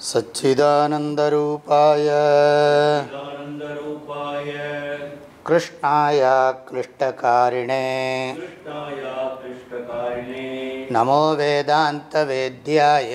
सच्चिदानन्दरूपायरूपाय कृष्णाय क्लिष्टकारिणेष्टकारिणे नमो वेदान्तवेद्याय।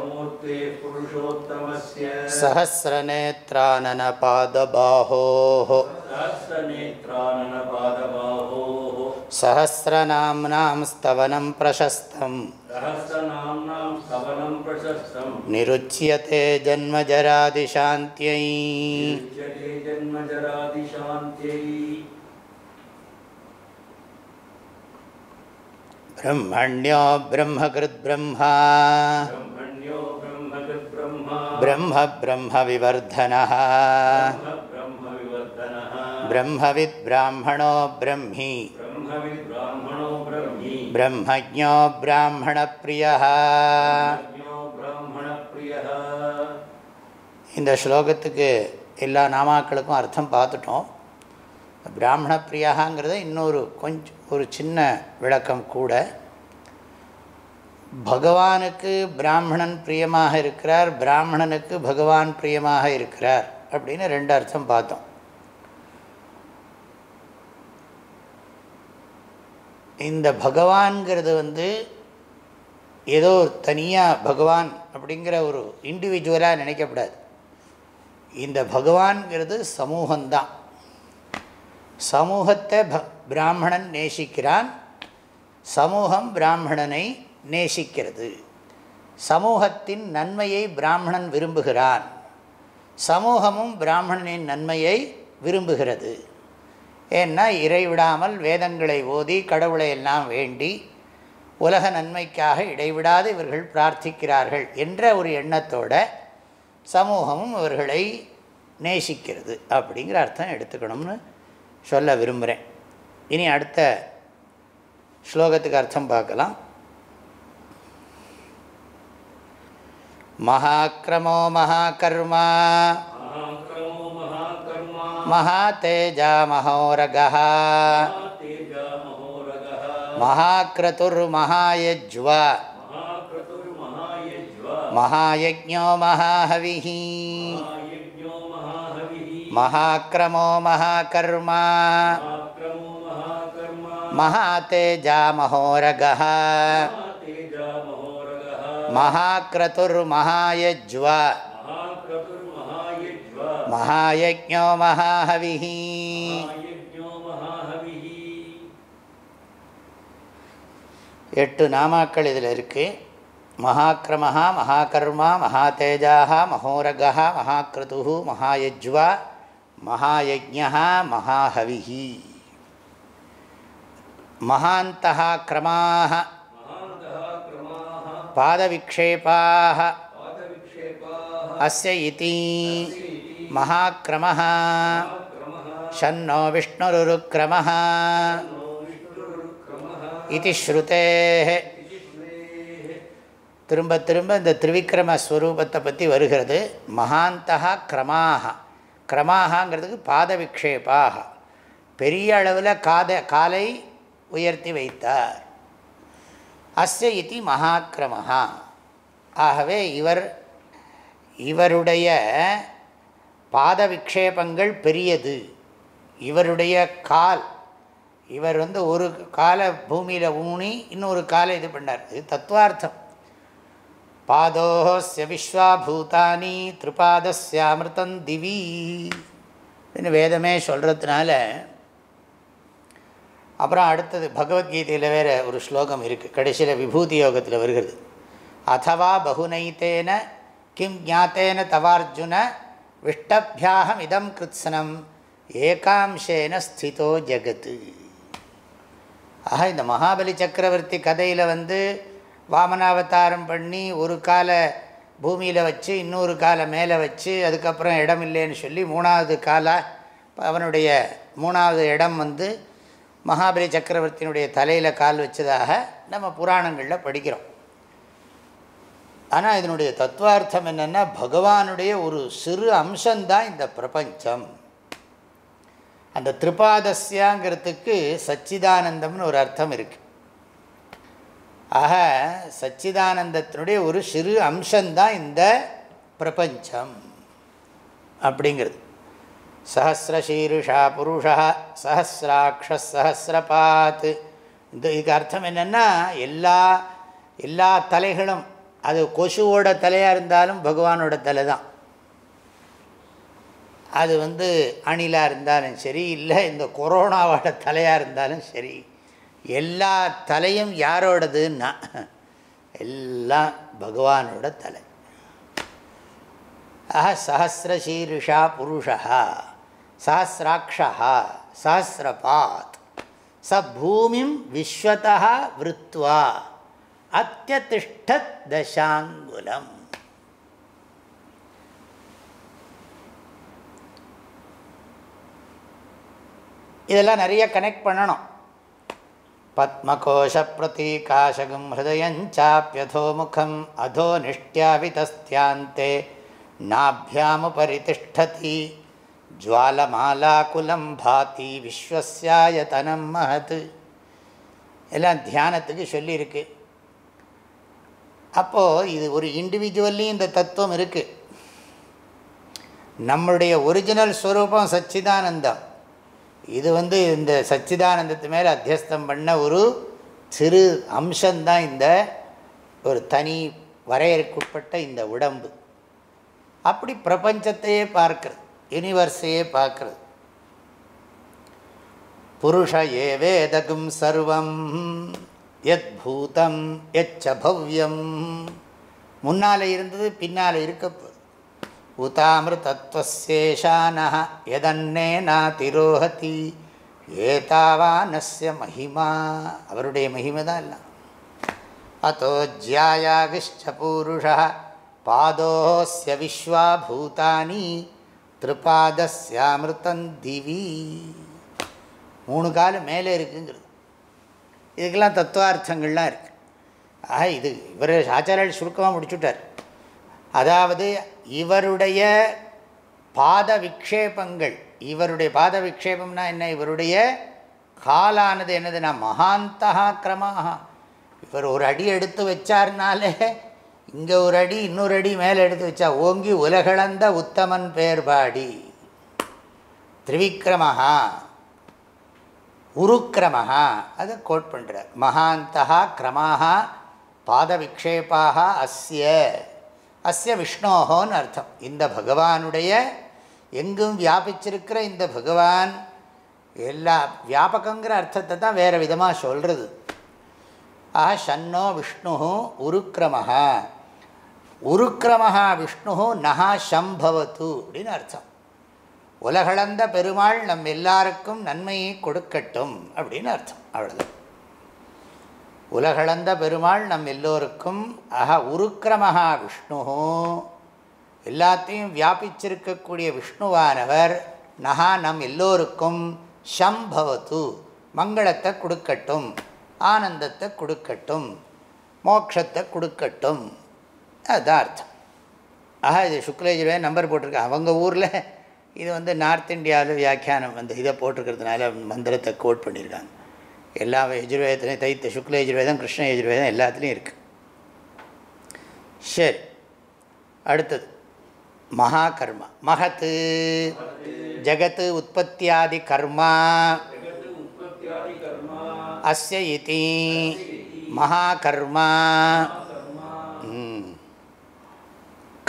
सहस्रनेत्राननपादबाहोः। सहस्रनाम्नां स्तवनं प्रशस्तम्। ब्रह्मण्यो ब्रह्मकृद्ब्रह्मा। ब्रह्म ब्रह्मविवर्धनः ब्रह्मविवर्धनः ब्रह्मविद्ब्राह्मणो ब्रह्मी ब्रह्मविद्ब्राह्मणो ब्रह्मी ब्रह्मज्ञो ब्राह्मणप्रियः ज्ञो ब्राह्मणप्रियः இந்த ஸ்லோகத்துக்கு எல்லா நாமாக்களுக்கும் அர்த்தம் பார்த்துட்டோம் பிராமண பிரியாங்கிறத இன்னொரு கொஞ்சம் ஒரு சின்ன விளக்கம் கூட பகவானுக்கு பிராமணன் பிரியமாக இருக்கிறார் பிராமணனுக்கு பகவான் பிரியமாக இருக்கிறார் அப்படின்னு ரெண்டு அர்த்தம் பார்த்தோம். இந்த பகவான்கிறது வந்து ஏதோ தனியாக பகவான் அப்படிங்கிற ஒரு இண்டிவிஜுவலாக நினைக்கப்படாது. இந்த பகவான்கிறது சமூகம்தான். சமூகத்தை ப பிராமணன் நேசிக்கிறான். சமூகம் பிராமணனை நேசிக்கிறது. சமூகத்தின் நன்மையை பிராமணன் விரும்புகிறான். சமூகமும் பிராமணனின் நன்மையை விரும்புகிறது. ஏன்னா இறைவிடாமல் வேதங்களை ஓதி கடவுளை எல்லாம் வேண்டி உலக நன்மைக்காக இடைவிடாது இவர்கள் பிரார்த்திக்கிறார்கள் என்ற ஒரு எண்ணத்தோட சமூகமும் இவர்களை நேசிக்கிறது அப்படிங்கிற அர்த்தம் எடுத்துக்கணும்னு சொல்ல விரும்புகிறேன். இனி அடுத்த ஸ்லோகத்துக்கு அர்த்தம் பார்க்கலாம். महाक्रमो महाकर्मा। महातेजा महोरगः महाक्रतुर्महायज्वा। महायज्ञो महाहविः। महाक्रमो महाकर्मा। महातेजा महोरगः महाक्रतुर्महायज्वा மகாயஜ்ஞோ மகாஹவிः महायज्ञो महाहविः எட்டு நாமாக்கள் இதில் இருக்குது மகாக்கிரமஹா மகாகர்மா மகாதேஜாக மகோரகா மகாக்ரது மகாயஜ்வா மகாயஜ்ஞா மகாஹவிஹி மகாந்தः கிரமாக महान्तः பாதவிக்ஷேபாக அஸ்ய இதி மகாக்கிரமः ஷன்னோ விஷ்ணுருருக்கிரமः இது ஸ்ருதே திரும்ப திரும்ப இந்த திரிவிக்ரம ஸ்வரூபத்தை பற்றி வருகிறது. மகாந்தகா கிரமாக கிரமாகங்கிறதுக்கு பாதவிக்ஷேபாக பெரிய அளவில் காத காலை உயர்த்தி வைத்தார். அஸ்ய இதி மகாக்கிரமஹா. ஆகவே இவர் இவருடைய பாத விக்ஷேபங்கள் பெரியது. இவருடைய கால் இவர் வந்து ஒரு காலை பூமியில் ஊனி இன்னொரு காலை இது பண்ணார். இது தத்துவார்த்தம். பாதோஸ்ய விஸ்வாபூதானி திருபாதஸ்யாமிருதம் திவி. வேதமே சொல்கிறதுனால அப்புறம் அடுத்தது பகவத்கீதையில் வேறு ஒரு ஸ்லோகம் இருக்குது கடைசியில் விபூதி யோகத்தில் வருகிறது. அதுவா பகுனைத்தேன கிம் ஜாத்தேன தவார்ஜுன விஷ்டபியாகம் இதம் கிருத்ஸ்னம் ஏகாம்சேன ஸ்திதோ ஜகத்து ஆக இந்த மகாபலி சக்கரவர்த்தி கதையில் வந்து வாமனாவதாரம் பண்ணி ஒரு காலை பூமியில் வச்சு இன்னொரு காலை மேலே வச்சு அதுக்கப்புறம் இடம் இல்லைன்னு சொல்லி மூணாவது காலாக அவனுடைய மூணாவது இடம் வந்து மகாபலி சக்கரவர்த்தியினுடைய தலையில் கால் வச்சதாக நம்ம புராணங்களில் படிக்கிறோம். ஆனால் இதனுடைய தத்துவார்த்தம் என்னென்னா பகவானுடைய ஒரு சிறு அம்சம்தான் இந்த பிரபஞ்சம். அந்த திரிபாதஸ்யாங்கிறதுக்கு சச்சிதானந்தம்னு ஒரு அர்த்தம் இருக்குது ஆக சச்சிதானந்தத்தினுடைய ஒரு சிறு அம்சம்தான் இந்த பிரபஞ்சம் அப்படிங்கிறது. சஹசிரசீருஷா புருஷா சஹசிராட்ச சஹசிரபாத். இந்த இதுக்கு அர்த்தம் என்னென்னா எல்லா எல்லா தலைகளும் அது கொசுவோட தலையாக இருந்தாலும் பகவானோட தலை தான். அது வந்து அணிலாக இருந்தாலும் சரி இல்லை இந்த கொரோனாவோட தலையாக இருந்தாலும் சரி எல்லா தலையும் யாரோடதுன்னா எல்லாம் பகவானோட தலை. ஆஹ சஹசிரசீருஷா புருஷா. சஹசிராட்சா சஹசிரபாத். ச பூமிம் விஸ்வதா விருத்வா. அத்தியதிஷ்டத் தசாங்குலம். இதெல்லாம் நிறைய கனெக்ட் பண்ணணும். பத்மகோஷ பிரதீகாசகம் ஹிருதயஞ்சாப்பியதோ முகம் அதோ நிஷ்டியாவிதஸ்தியாந்தே நாபியாமுபரிதிஷ்டதி. ஜுவாலமாலாக்குலம் பாத்தி பாதி விஸ்வசியாயதனம் மகத். எல்லாம் தியானத்துக்கு சொல்லியிருக்கு. அப்போது இது ஒரு இண்டிவிஜுவல்லையும் இந்த தத்துவம் இருக்குது நம்மளுடைய ஒரிஜினல் ஸ்வரூபம் சச்சிதானந்தம். இது வந்து இந்த சச்சிதானந்தத்து மேலே அத்தியஸ்தம் பண்ண ஒரு சிறு அம்சந்தான் இந்த ஒரு தனி வரையறுக்குட்பட்ட இந்த உடம்பு. அப்படி பிரபஞ்சத்தையே பார்க்கறது. யூனிவர்ஸையே பார்க்கறது. புருஷ ஏ வேதகும் சர்வம் எத் பூதம் எச்ச பவ்யம் முன்னால் இருந்தது பின்னால் இருக்க போகுது. உதாமிருதத்வசேஷான எதன்னே நாதிரோஹதி ஏதாவானஸ்ய மகிமா. அவருடைய மகிமை தான் எல்லாம். அத்தோ ஜியாயாகிஷ்ட பூருஷ பாதோஸ்ய விஸ்வாபூதானி திருப்பாதஸ்யாமிருத்தம் திவி. மூணு கால் மேலே இருக்குங்கிறது இதுக்கெல்லாம் தத்துவார்த்தங்கள்லாம் இருக்குது ஆக இது இவர் ஆச்சாரியர் சுருக்கமாக முடிச்சுட்டார். அதாவது இவருடைய பாத விக்ஷேபங்கள் இவருடைய பாத விக்ஷேபம்னா என்ன? இவருடைய காலானது என்னதுன்னா மகாந்தகா கிரமாக இவர் ஒரு அடி எடுத்து வச்சார்னாலே இங்கே ஒரு அடி இன்னொரு அடி மேலே எடுத்து வச்சா ஓங்கி உலகளந்த உத்தமன் பேர்பாடி. திரிவிக்ரமஹா உருக்கிரமஹா அதை கோட் பண்ணுறார் மகாந்தா கிரமாக பாதவிக்ஷேபாக அஸ்ய. அஸ்ய விஷ்ணோஹோன்னு அர்த்தம். இந்த பகவானுடைய எங்கும் வியாபிச்சிருக்கிற இந்த பகவான் எல்லா வியாபகங்கிற அர்த்தத்தை தான் வேறு விதமாக சொல்கிறது ஆஹா ஷன்னோ விஷ்ணு உருக்ரமஹா. உருக்கிரமஹா விஷ்ணு நகா சம்பவத்து அப்படின்னு அர்த்தம். உலகளந்த பெருமாள் நம் எல்லாருக்கும் நன்மையை கொடுக்கட்டும் அப்படின்னு அர்த்தம் அவ்வளோதான் உலகளந்த பெருமாள் நம் எல்லோருக்கும் அஹ உருக்கிரமஹா விஷ்ணு எல்லாத்தையும் வியாபிச்சிருக்கக்கூடிய விஷ்ணுவானவர் நகா நம் எல்லோருக்கும் சம்பவத்து மங்களத்தை கொடுக்கட்டும் ஆனந்தத்தை கொடுக்கட்டும் மோட்சத்தை கொடுக்கட்டும். அதுதான் அர்த்தம். ஆஹா இது சுக்லேஜுவே நம்பர் போட்டிருக்கேன் அவங்க ஊரில் இது வந்து நார்த் இந்தியாவில் வியாக்கியானம் வந்து இதை போட்டிருக்கிறதுனால மந்திரத்தை கோட் பண்ணியிருக்காங்க. எல்லா யஜுர்வேதத்துலையும் தைத்த சுக்ல யஜுர்வேதம் கிருஷ்ண யஜுர்வேதம் எல்லாத்துலேயும் இருக்குது சரி அடுத்தது. மகா கர்மா மகத்து. ஜகத்து உற்பத்தியாதி கர்மா. அஸ்ய இதி. மகா கர்மா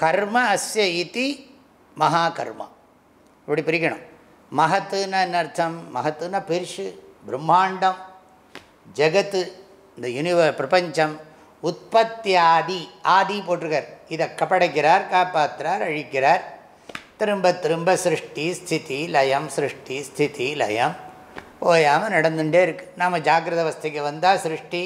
கர்ம அஸ்ய இதி மகா கர்மா இப்படி பிரிக்கணும். மகத்துன்னு என்ன அர்த்தம்? மகத்துன்னா பெருசு பிரம்மாண்டம் ஜகத்து இந்த யூனிவ பிரபஞ்சம் உற்பத்தி ஆதி ஆதி போட்டிருக்கார். இதை கப்படைக்கிறார் காப்பாற்றுறார் அழிக்கிறார். திரும்ப திரும்ப சிருஷ்டி ஸ்திதி லயம் சிருஷ்டி ஸ்திதி லயம். ஓயாமல் நடந்துகிட்டே இருக்குது நாம் ஜாகிரத அவஸ்தைக்கு வந்தால் சிருஷ்டி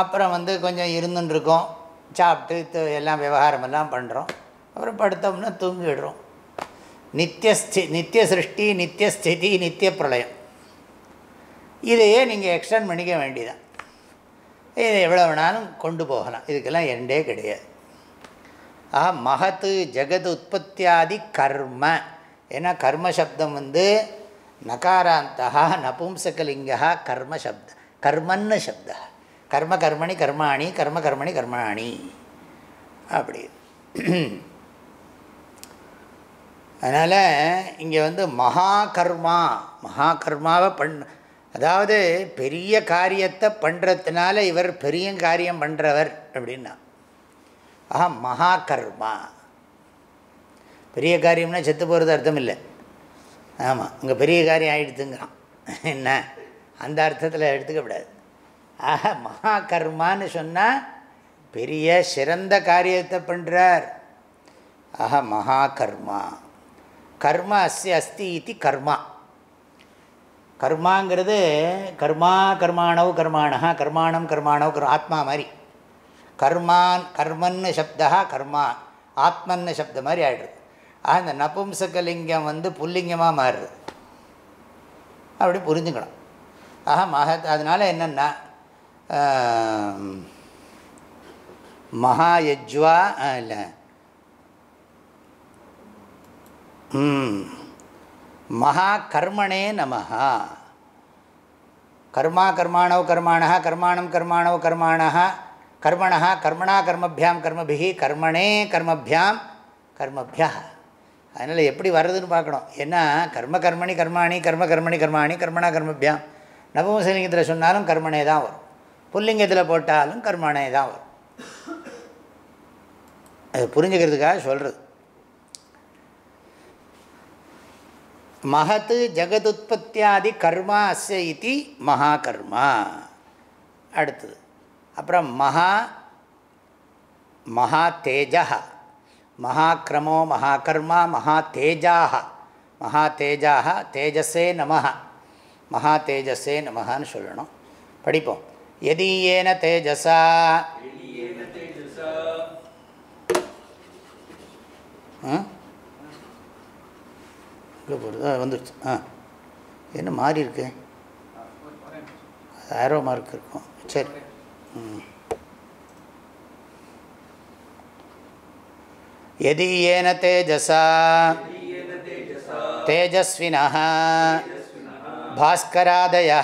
அப்புறம் வந்து கொஞ்சம் இருந்துட்டுருக்கோம். சாப்பிட்டு எல்லாம் விவகாரமெல்லாம் பண்ணுறோம் அப்புறம் படுத்தோம்னா தூங்கிடுறோம். நித்தியஸ்தி நித்திய சிருஷ்டி நித்தியஸ்திதி நித்திய பிரளயம் இதையே நீங்கள் எக்ஸ்டெண்ட் பண்ணிக்க வேண்டியதான் இதை எவ்வளோ வேணாலும் கொண்டு போகலாம். இதுக்கெல்லாம் எண்டே கிடையாது. ஆஹா மகத்து ஜெகத் உற்பத்தியாதி கர்ம. ஏன்னா கர்ம சப்தம் வந்து நகாராந்தா நபும்சகலிங்கா கர்மசப்த கர்மன்னு சப்தா கர்ம கர்மணி கர்மாணி கர்ம கர்மணி கர்மாணி. அப்படி. அதனால் இங்கே வந்து மகா கர்மா மகா கர்மாவை பண் அதாவது பெரிய காரியத்தை பண்ணுறதுனால இவர் பெரிய காரியம் பண்ணுறவர் அப்படின்னா. ஆஹா மகா கர்மா பெரிய காரியம்னா செத்து போகிறது அர்த்தம் இல்லை ஆமாம் இங்கே பெரிய காரியம் ஆகிடுதுங்கிறான் என்ன? அந்த அர்த்தத்தில் எடுத்துக்கப்படாது ஆக மகா கர்மான்னு சொன்னால் பெரிய சிறந்த காரியத்தை பண்ணுறார் ஆக மகா கர்மா கர்ம அஸ்ய அஸ்தி இது கர்மா. கர்மாங்கிறது கர்மா கர்மாணவ் கர்மாணா கர்மாணம் கர்மாணவ் கர் ஆத்மா மாதிரி. கர்மான் கர்மன்னு சப்தா கர்மா ஆத்மன்னு சப்த மாதிரி ஆகிடுது ஆக இந்த நபும்சகலிங்கம் வந்து புல்லிங்கமாக மாறுது. அப்படி புரிஞ்சுக்கணும். ஆக மக அதனால் என்னென்னா மகாயஜ்வா இல்லை. மகா கர்மணே நமஹா. கர்மா கர்மாணவ் கர்மாணா கர்மாணம் கர்மாணவ் கர்மாணா கர்மணா கர்மணா கர்மபியாம் கர்மபிகி கர்மணே கர்மபியாம் கர்மபியா அதனால் எப்படி வர்றதுன்னு பார்க்கணும். ஏன்னா கர்ம கர்மணி கர்மாணி கர்ம கர்மணி கர்மாணி கர்மணா கர்மபியாம். நவமசலிங்கத்தில் சொன்னாலும் கர்மனே தான் வரும். புல்லிங்கத்தில் போட்டாலும் கர்மனே தான் வரும். அது புரிஞ்சுக்கிறதுக்காக சொல்கிறது மகத்து ஜெகதுத்பத்தியாதி கர்மா அஸ்ய இதி மகாகர்மா. அடுத்தது. அப்புறம் மகா மகா தேஜா மகாக்கிரமோ மகாகர்மா மகா தேஜாக மகா தேஜாக தேஜஸே நம மகா தேஜஸே நமகான்னு சொல்லணும். படிப்போம். எதீயேன தேஜசா உள்ளே போகிறது வந்துடுச்சு ஆ. என்ன மாறி இருக்கு? ஆரோ மார்க் இருக்கும். சரி. ம். எதீயேன தேஜசா தேஜஸ்வினா பாஸ்கராதயா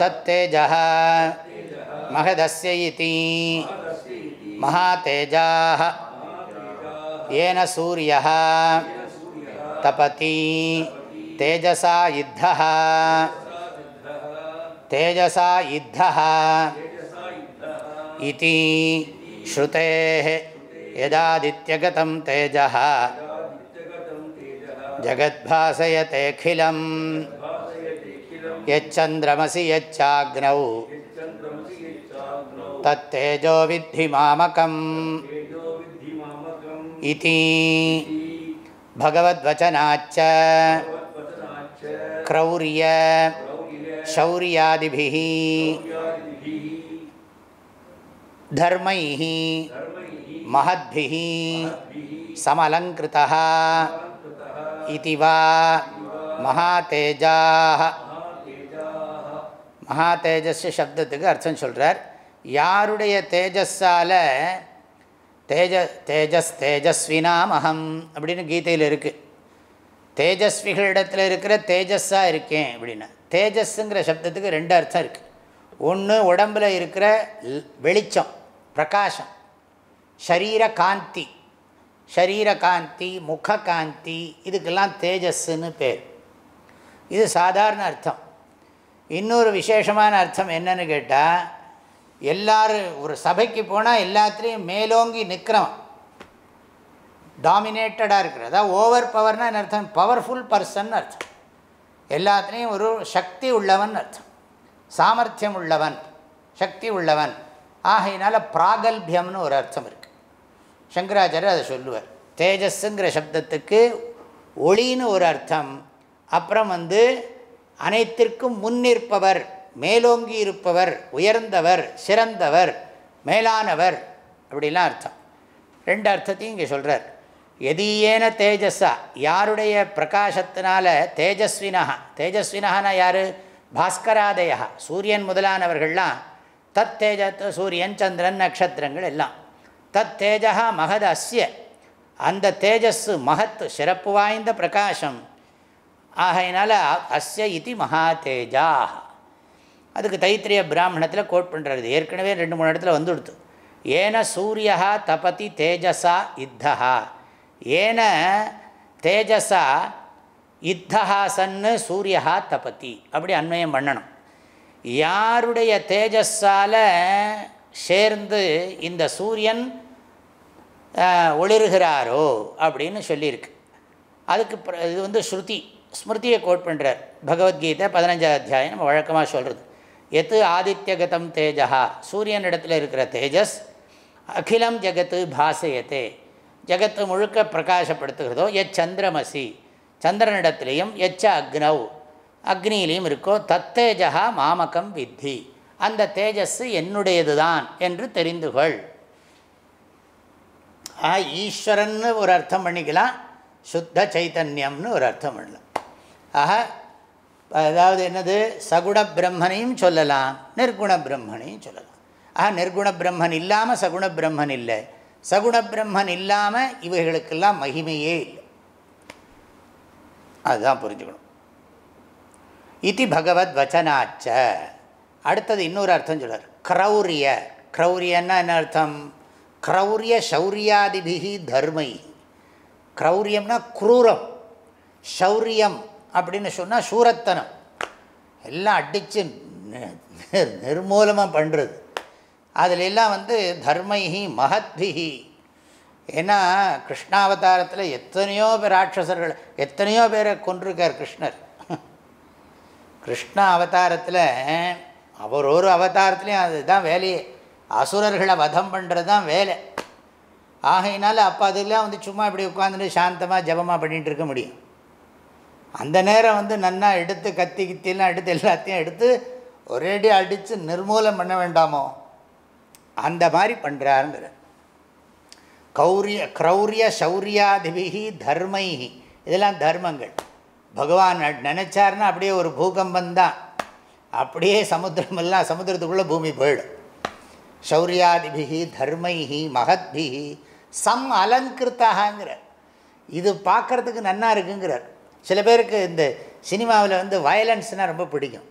तत्तेजः। महदस्य इति महातेजाः। येन सूर्यः। तपति। तेजसा इद्धः तेजसा इद्धः इति। श्रुतेः। यदादित्यगतं तेजः। जगद्भासयतेऽखिलं यच्चन्द्रमसि यच्चाग्नौ। तत्तेजो विद्धि मामकम्। इति भगवद्वचनाच्च। क्रौर्य शौर्यादिभिः। धर्मैः महद्भिः समलङ्कृतः। इति वा மகா தேஜஸ் சப்தத்துக்கு அர்த்தம் சொல்கிறார் யாருடைய தேஜஸால் தேஜ தேஜஸ் தேஜஸ்வினாம் அகம் அப்படின்னு கீதையில் இருக்குது தேஜஸ்விகளிடத்தில் இருக்கிற தேஜஸ்ஸாக இருக்கேன் அப்படின்னா. தேஜஸ்ஸுங்கிற சப்தத்துக்கு ரெண்டு அர்த்தம் இருக்குது ஒன்று உடம்பில் இருக்கிற வெளிச்சம் பிரகாசம் ஷரீர காந்தி ஷரீர காந்தி முக காந்தி இதுக்கெல்லாம் தேஜஸ்ன்னு பேர். இது சாதாரண அர்த்தம். இன்னொரு விசேஷமான அர்த்தம் என்னன்னு கேட்டால் எல்லாரும் ஒரு சபைக்கு போனால் எல்லாத்துலேயும் மேலோங்கி நிற்கிறவன் டாமினேட்டடாக இருக்கிற அதாவது ஓவர் பவர்னால் என்ன அர்த்தம்? பவர்ஃபுல் பர்சன் அர்த்தம். எல்லாத்துலேயும் ஒரு சக்தி உள்ளவன் அர்த்தம். சாமர்த்தியம் உள்ளவன் சக்தி உள்ளவன். ஆகையினால பிராகல்பியம்னு ஒரு அர்த்தம் இருக்குது சங்கராச்சாரியர் அதை சொல்லுவார். தேஜஸ்ஸுங்கிற சப்தத்துக்கு ஒளின்னு ஒரு அர்த்தம். அப்புறம் வந்து அனைத்திற்கும் முன்னிற்பவர் மேலோங்கி இருப்பவர் உயர்ந்தவர் சிறந்தவர் மேலானவர் அப்படிலாம் அர்த்தம். ரெண்டு அர்த்தத்தையும் இங்கே சொல்கிறார் எதீயேன தேஜஸா? யாருடைய பிரகாசத்தினால தேஜஸ்வினா தேஜஸ்வினஹனா யார்? பாஸ்கராதயா. சூரியன் முதலானவர்கள்லாம் தத் தேஜ சூரியன் சந்திரன் நட்சத்திரங்கள் எல்லாம். தத் தேஜா மகத் அஸ்ய அந்த தேஜஸ் மகத் சிறப்பு வாய்ந்த பிரகாசம். ஆகையினால அஸ்ய இதி மகாதேஜா அதுக்கு தைத்திரிய பிராமணத்தில் கோட் பண்ணுறது ஏற்கனவே ரெண்டு மூணு இடத்துல வந்துடுத்து. ஏன சூரியா தபதி தேஜஸா இத்தஹா. ஏன தேஜஸா இத்தஹா சன்னு சூரியா தபதி. அப்படி அன்வயம் பண்ணணும். யாருடைய தேஜஸால் சேர்ந்து இந்த சூரியன் ஒளிர்கிறாரோ அப்படின்னு சொல்லியிருக்கு. அதுக்கு இது வந்து ஸ்ருதி. ஸ்மிருதியை கோட் பண்ணுறார் பகவத்கீதை பதினஞ்சாவது அத்தியாயம் நம்ம வழக்கமாக சொல்கிறது எத்து ஆதித்யகதம் தேஜா சூரியனிடத்தில் இருக்கிற தேஜஸ் அகிலம் ஜெகத்து பாசையத்தே ஜெகத்து முழுக்க பிரகாசப்படுத்துகிறதோ எச் சந்திரமசி. சந்திரனிடத்திலையும் எச்ச அக்னவ் அக்னியிலையும் இருக்கோ தத்தேஜா மாமகம் வித்தி. அந்த தேஜஸ்ஸு என்னுடையது தான் என்று தெரிந்துகொள் ஆ ஈஸ்வரன்னு ஒரு அர்த்தம் பண்ணிக்கலாம். சுத்த சைத்தன்யம்னு ஒரு அர்த்தம் பண்ணலாம். ஆக அதாவது என்னது? சகுண பிரம்மனையும் சொல்லலாம் நிர்குண பிரம்மனையும் சொல்லலாம். ஆக நிர்குண பிரம்மன் இல்லாமல் சகுண பிரம்மன் இல்லை. சகுண பிரம்மன் இல்லாமல் இவைகளுக்கெல்லாம் மகிமையே இல்லை. அதுதான் புரிஞ்சுக்கணும். இது பகவத் வச்சனாச்ச. அடுத்தது இன்னொரு அர்த்தம் சொல்கிறார் க்ரௌரிய. க்ரௌரியன்னா என்ன அர்த்தம்? க்ரௌரிய சௌரியாதிபிகி தர்மை. க்ரௌரியம்னா குரூரம். சௌரியம் அப்படின்னு சொன்னால் சூரத்தனம். எல்லாம் அடித்து நிர்மூலமாக பண்ணுறது அதில் எல்லாம் வந்து தர்மைஹி மகத்பிஹி ஏன்னா கிருஷ்ணாவதாரத்தில் எத்தனையோ பேர் ராட்சசர்கள் எத்தனையோ பேரை கொண்டிருக்கார் கிருஷ்ணர். கிருஷ்ண அவதாரத்தில் அவர் ஒரு அவதாரத்துலேயும் அதுதான் வேலையே. அசுரர்களை வதம் பண்ணுறது தான் வேலை. ஆகையினால அப்போ அதெல்லாம் வந்து சும்மா இப்படி உட்காந்துட்டு சாந்தமாக ஜபமாக பண்ணிகிட்டு இருக்க முடியும். அந்த நேரம் வந்து நன்னா எடுத்து கத்தி கித்திலாம் எடுத்து எல்லாத்தையும் எடுத்து ஒரேடி அடித்து நிர்மூலம் பண்ண வேண்டாமோ? அந்த மாதிரி பண்ணுறாருங்கிற கௌரிய க்ரௌரிய சௌரியாதிபிகி தர்மைஹி. இதெல்லாம் தர்மங்கள். பகவான் நினச்சார்னா அப்படியே ஒரு பூகம்பம் தான். அப்படியே சமுத்திரமெல்லாம் சமுத்திரத்துக்குள்ளே பூமி போயிடும். சௌரியாதிபிகி தர்மைஹி மகத்பிகி சம் அலங்கிருத்தாகங்கிறார் இது பார்க்குறதுக்கு நன்னா இருக்குங்கிறார். சில பேருக்கு இந்த சினிமாவில் வந்து வயலன்ஸ்னால் ரொம்ப பிடிக்கும்.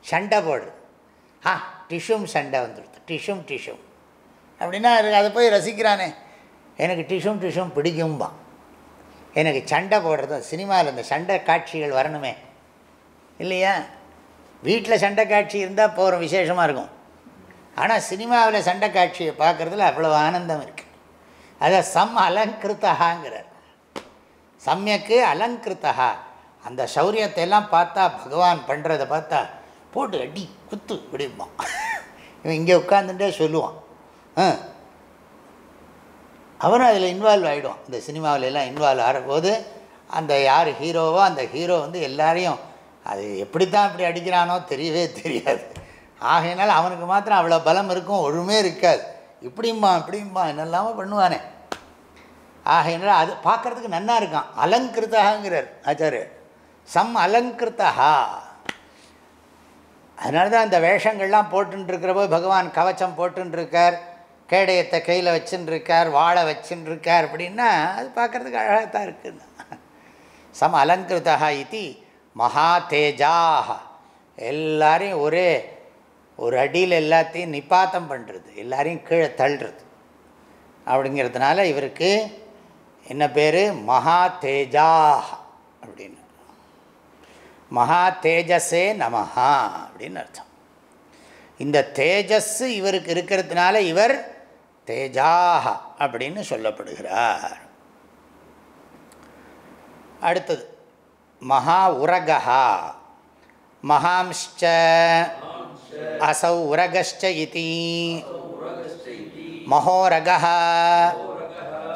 சண்டை போடு ஆ டிஷ்யூம் சண்டை வந்துடுது. டிஷ்யூம் டிஷும் அப்படின்னா அது- அதை போய் ரசிக்கிறானே. எனக்கு டிஷ்யூம் டிஷும் பிடிக்கும்பான் எனக்கு சண்டை போடுறது சினிமாவில் இந்த சண்டை காட்சிகள் வரணுமே. இல்லையா? வீட்டில் சண்டை காட்சி இருந்தால் போகிற விசேஷமாக இருக்கும். ஆனால் சினிமாவில் சண்டை காட்சியை பார்க்குறதுல அவ்வளோ ஆனந்தம் இருக்குது அதை சம் அலங்கிருத்தகாங்கிறார் சமயக்கு அலங்கிருத்தா அந்த சௌரியத்தை எல்லாம் பார்த்தா பகவான் பண்ணுறதை பார்த்தா போட்டு அடி குத்து விடுவான் இவன் இங்கே உட்காந்துட்டே சொல்லுவான். ஆ. அவனும் அதில் இன்வால்வ் ஆகிடுவான் இந்த சினிமாவில எல்லாம் இன்வால்வ் ஆகிறபோது அந்த யார் ஹீரோவோ அந்த ஹீரோ வந்து எல்லாரையும் அது எப்படி தான் இப்படி அடிக்கிறானோ தெரியவே தெரியாது. ஆகையினால் அவனுக்கு மாத்திரம் அவ்வளோ பலம் இருக்கும் ஒழுமே இருக்காது. இப்படிம்மா இப்படிம்மா என்னெல்லாமோ பண்ணுவானே. ஆகையினால் அது பார்க்குறதுக்கு நன்னா இருக்கான். அலங்கிருத்தகாங்கிறார் ஆச்சாரியர். சம் அலங்கிருத்தகா. அதனால தான் இந்த வேஷங்கள்லாம் போட்டுருக்கிறப்போ பகவான் கவச்சம் போட்டுருக்கார் கேடயத்தை கையில் வச்சுருக்கார் வாழை வச்சுருக்கார் அப்படின்னா அது பார்க்குறதுக்கு அழகாக தான் இருக்குன்னு. சம் அலங்கிருதா இது மகா தேஜாக எல்லாரையும் ஒரே ஒரு அடியில் எல்லாத்தையும் நிப்பாத்தம் பண்ணுறது எல்லாரையும் கீழே தள்ளுறது. அப்படிங்கிறதுனால இவருக்கு என்ன பேர்? மகா தேஜாக அப்படின்னு. மகா தேஜஸே நமஹா அப்படின்னு அர்த்தம். இந்த தேஜஸ்ஸு இவருக்கு இருக்கிறதுனால இவர் தேஜாக அப்படின்னு சொல்லப்படுகிறார். அடுத்தது மகா உரகா மகாம்ச்ச அசௌ உரகஷ்ட இதி. மகோரகா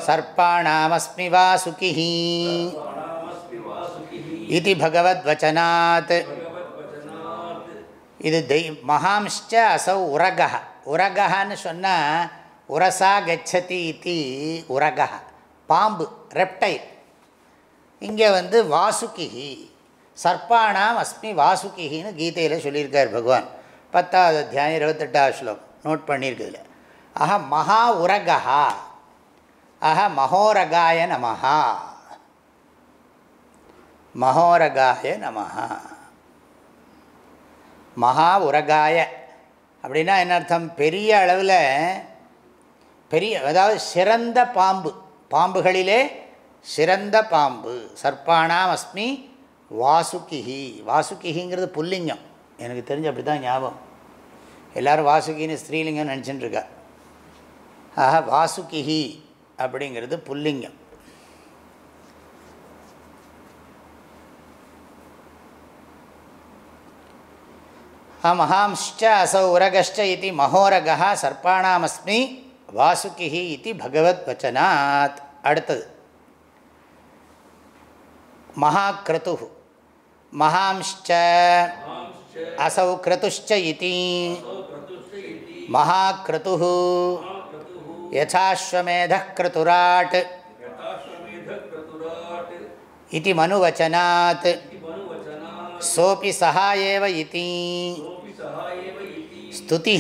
சர்ப்பாணாமஸ்மி வாசுகி இது பகவத் வச்சனாத் भगवद्वचनात् இது தெய் மகாம்ஷ்ட அசௌ உரகः உரகன்னு சொன்னால் உரசா கச்சதி இத்தி உரகः பாம்பு ரெப்டைல் இங்கே வந்து வாசுகிஹி சர்ப்பானாம் அஸ்மி வாசுகிஹின்னு கீதையில் சொல்லியிருக்கார் பகவான் பத்தாவது அத்தியாயம் இருபத்தெட்டாவது ஸ்லோகம் நோட் பண்ணியிருக்குதுல ஆஹா மகா உரகா ஆஹா மகோரகாய நமஹா. மகோரகாய நமஹா. மகா உரகாய. அப்படின்னா என்ன அர்த்தம்? பெரிய அளவில் பெரிய அதாவது சிறந்த பாம்பு. பாம்புகளிலே சிறந்த பாம்பு. சர்ப்பானாம் அஸ்மி வாசுகிஹி. வாசுகிஹிங்கிறது புல்லிங்கம். எனக்கு தெரிஞ்சு அப்படி தான் ஞாபகம். எல்லோரும் வாசுகின்னு ஸ்ரீலிங்கம் நினச்சிட்டுருக்கா ஆஹா வாசுகிஹி. அப்படிங்கிறது புல்லிங்கம். மகாம்ஷ்ட அசௌ உரகஷ்ட இது மகோரகா சர்ப்பாணாமஸ்மி வாசுகிஹி இது பகவத் வச்சனாத். அடுத்தது. மகாக்ரது மகாம்ஷ்ட அசௌ கிரதுஷ்ட இதி. மகாக்ரது யதாஸ்வமேத கிருத்துராட் இது மனுவச்சனாத் சோபி சகாயேவ இதி ஸ்துதி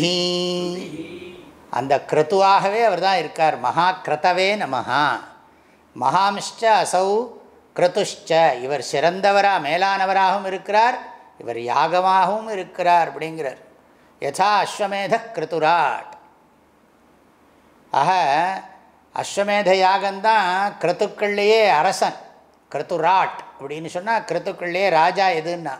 அந்த கிருத்துவாகவே அவர் தான் இருக்கார். மகா கிருத்தவே நமஹா. மகாம்ஷ்ட அசௌ கிருத்துஷ்ச இவர் சிறந்தவரா மேலானவராகவும் இருக்கிறார். இவர் யாகமாகவும் இருக்கிறார் அப்படிங்கிறார். யதா அஸ்வமேத கிருத்துராட். ஆக அஸ்வமேத யாகம்தான் கிருத்துக்கள்லேயே அரசன் கிருத்துராட் அப்படின்னு சொன்னால் கிருத்துக்கள்லேயே ராஜா எதுன்னா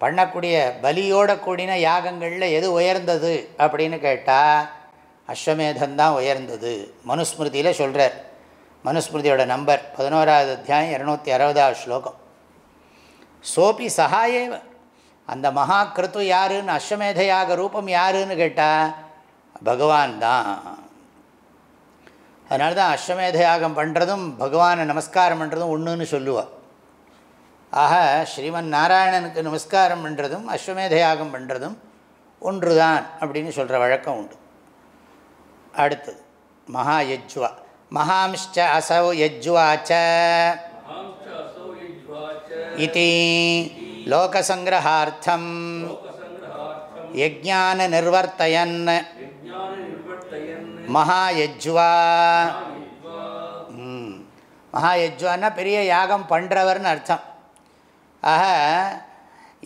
பண்ணக்கூடிய பலியோட கூடின யாகங்களில் எது உயர்ந்தது அப்படின்னு கேட்டால் அஸ்வமேதந்தான் உயர்ந்தது. மனுஸ்மிருதியில் சொல்கிறார் மனுஸ்மிருதியோட நம்பர் பதினோராவது அத்தியாயம் இரநூத்தி அறுபதாவது ஸ்லோகம். சோபி சகாயேவ அந்த மகா கிருத்து யாருன்னு அஸ்வமேத யாக ரூபம் யாருன்னு கேட்டால் பகவான் தான் அதனால தான் அஸ்வமேத யாகம் பண்ணுறதும் பகவானை நமஸ்காரம் பண்ணுறதும் ஒன்றுன்னு சொல்லுவாள் ஆக ஸ்ரீமன் நாராயணனுக்கு நமஸ்காரம் பண்ணுறதும் அஸ்வமேத யாகம் பண்ணுறதும் ஒன்று தான் அப்படின்னு சொல்கிற வழக்கம் உண்டு. அடுத்தது மகா யஜ்வா. மகாம்ச்ச அசௌ யஜ்வாச்ச. இதி லோகசங்கிரகார்த்தம் யஜான நிர்வர்த்தயன். மகாயஜ்வா. மகாயஜ்வான்னா பெரிய யாகம் பண்ணுறவர்னு அர்த்தம். ஆக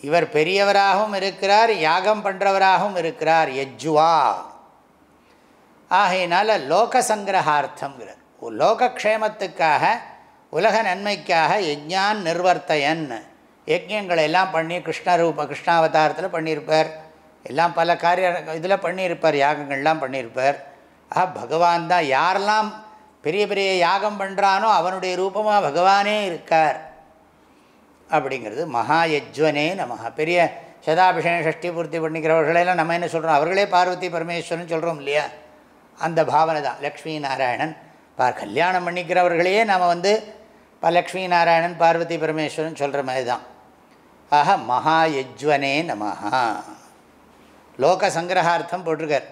இவர் பெரியவராகவும் இருக்கிறார் யாகம் பண்ணுறவராகவும் இருக்கிறார் யஜ்வா. ஆகையினால லோக சங்கிரகார்த்தங்கிறார் லோகக்ஷேமத்துக்காக உலக நன்மைக்காக யஜ்ஞான் நிர்வர்த்தையன். யஜ்யங்களை எல்லாம் பண்ணி கிருஷ்ணரூப கிருஷ்ணாவதாரத்தில் பண்ணியிருப்பார் எல்லாம் பல காரிய இதில் பண்ணியிருப்பார் யாகங்கள்லாம் பண்ணியிருப்பார் ஆஹா பகவான் தான் யாரெல்லாம் பெரிய பெரிய யாகம் பண்ணுறானோ அவனுடைய ரூபமாக பகவானே இருக்கார். அப்படிங்கிறது மகாயஜ்வனே யஜ்வனே பெரிய சதாபிஷேகம் ஷஷ்டி பூர்த்தி பண்ணிக்கிறவர்களெல்லாம் நம்ம என்ன சொல்கிறோம் அவர்களே பார்வதி பரமேஸ்வரன் சொல்கிறோம் இல்லையா? அந்த பாவனை தான். லக்ஷ்மி நாராயணன் பார் கல்யாணம் பண்ணிக்கிறவர்களையே நாம் வந்து ப லக்ஷ்மி நாராயணன் பார்வதி பரமேஸ்வரன் சொல்கிற மாதிரி தான். ஆஹா மகாயஜ்வனே நமஹா. லோக சங்கிரகார்த்தம் போட்டிருக்கார்.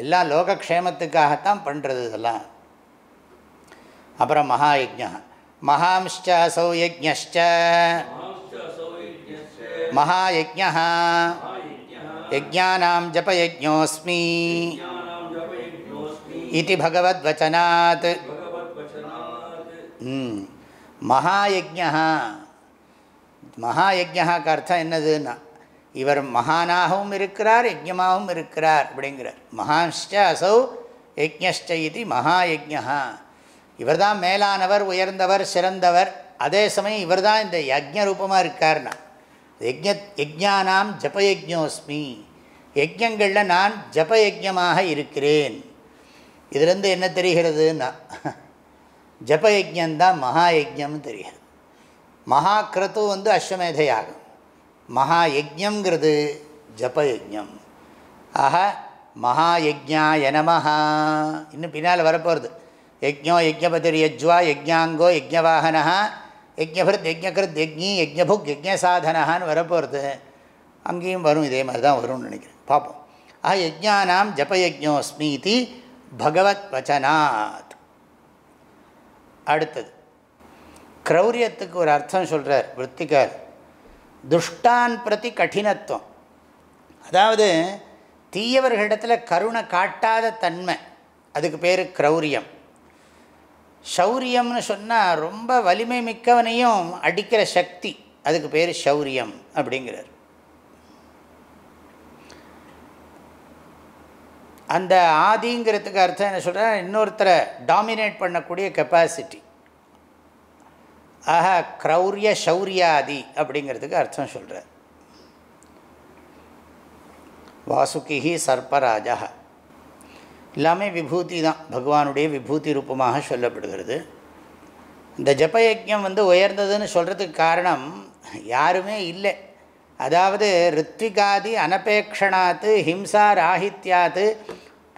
எல்லாம் லோகக்ஷேமத்துக்காகத்தான் பண்ணுறது இதெல்லாம். அப்புறம் மகா யஜ்யா மகாம்ச்ச அசௌ யஜ்யஷ்ச மகா யஜ்யா யஜானாம் ஜபயஜோஸ்மி இது பகவத்வச்சனாத் மகாயஜா மகாயஜாக்கு அர்த்தம் என்னதுன்னா இவர் மகானாகவும் இருக்கிறார் யஜ்யமாகவும் இருக்கிறார் அப்படிங்கிறார் மகான்ஷ்ட அசௌ யஜ்ஞஷ்ட இது மகாயஜா இவர் தான் மேலானவர் உயர்ந்தவர் சிறந்தவர். அதே சமயம் இவர் தான் இந்த யஜ்ஞ ரூபமாக இருக்கார்னா. யஜ்ய யஜ்ஞானாம் ஜபயஜோஸ்மி யஜ்யங்களில் நான் ஜபயஜமாக இருக்கிறேன். இதுலேருந்து என்ன தெரிகிறதுன்னா ஜபயஜந்தான் மகாயஜ்யம்னு தெரிகிறது. மகாக்கிரத்து வந்து அஸ்வமேத யாகம் மகாயஜ்யங்கிறது ஜபயஜ்யம் மகா யஜ்யா எனமஹா இன்னும் பின்னால் வரப்போகிறது யஜ்யோ யஜ்ஞபதிர் யஜ்வா யஜ்யாங்கோ யஜ்ஞவாகனா யஜ்யபிருத் யஜ்யகிருத் யஜ்ஞி யஜ்யபுக் யஜ்யசாதனஹான்னு வரப்போகிறது அங்கேயும் வரும் இதே மாதிரி தான் வரும்னு நினைக்கிறேன். பார்ப்போம் ஆ யஜ்யானாம் ஜபயஜோஸ்மி இது பகவத் வச்சனாத். அடுத்தது. க்ரௌரியத்துக்கு ஒரு அர்த்தம் சொல்கிறார் விற்த்திகார் துஷ்டான் பிரதி கடினத்துவம். அதாவது தீயவர்களிடத்தில் கருணை காட்டாத தன்மை அதுக்கு பேர் க்ரௌரியம். சௌரியம்னு சொன்னால் ரொம்ப வலிமை மிக்கவனையும் அடிக்கிற சக்தி அதுக்கு பேர் சௌரியம் அப்படிங்கிறார். அந்த ஆதிங்கிறதுக்கு அர்த்தம் என்ன சொல்கிறேன் இன்னொருத்தரை டாமினேட் பண்ணக்கூடிய கெப்பாசிட்டி ஆஹா க்ரௌரிய சௌரியாதி அப்படிங்கிறதுக்கு அர்த்தம் சொல்கிறார் வாசுகிஹி சர்ப்பராஜா எல்லாமே விபூதி தான். பகவானுடைய விபூதி ரூபமாக சொல்லப்படுகிறது. இந்த ஜபயஜம் வந்து உயர்ந்ததுன்னு சொல்கிறதுக்கு காரணம் யாருமே இல்லை. அதாவது ரித்விகாதி அனபேக்ஷணாத்து ஹிம்சா ராஹித்யாத்து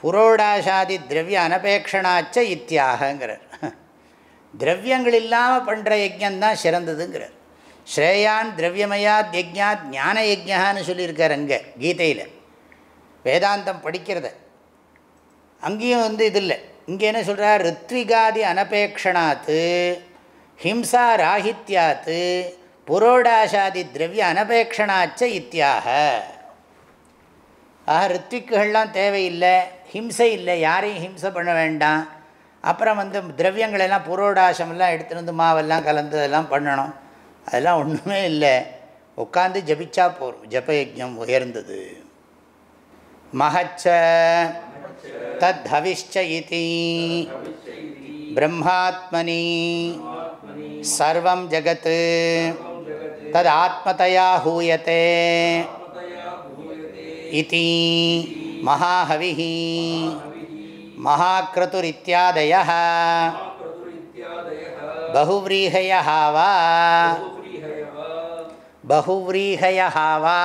புரோடாசாதி திரவிய அனபேக்ஷணாச்ச இத்தியாகங்கிறார். திரவியங்கள் இல்லாமல் பண்ணுற யஜ்யந்தான் சிறந்ததுங்கிறார். ஸ்ரேயான் திரவியமயாத் யஜ்ஞாத் ஞான யஜ்யான்னு சொல்லியிருக்கார் அங்கே கீதையில். வேதாந்தம் படிக்கிறத. அங்கேயும் வந்து இது இல்லை. இங்கே என்ன சொல்கிறார் ரித்விகாதி அனபேக்ஷணாத்து ஹிம்சா ராஹித்யாத்து புரோடாசாதி திரவிய அனபேக்ஷணாச்ச இத்தியாக. ஆக ரித்விக்குகள்லாம் தேவையில்லை ஹிம்சை இல்லை யாரையும் ஹிம்சை பண்ண வேண்டாம். அப்புறம் வந்து திரவியங்களெல்லாம் புரோடாசமெல்லாம் எடுத்துகிட்டு வந்து மாவெல்லாம் கலந்து அதெல்லாம் பண்ணணும். அதெல்லாம் ஒன்றுமே இல்லை. உட்காந்து ஜபிச்சா போகும் ஜபயஜம் உயர்ந்தது. மகச்ச தத் இதி. பிரம்மாத்மனி சர்வம் ஜகத் தத் ஆத்மதையா ஹூயத்தே இதி. மகாஹவிः மகாக்கிரதுரித்தியாதய பகுவிரீகையா வா பகுவிரீகையா வா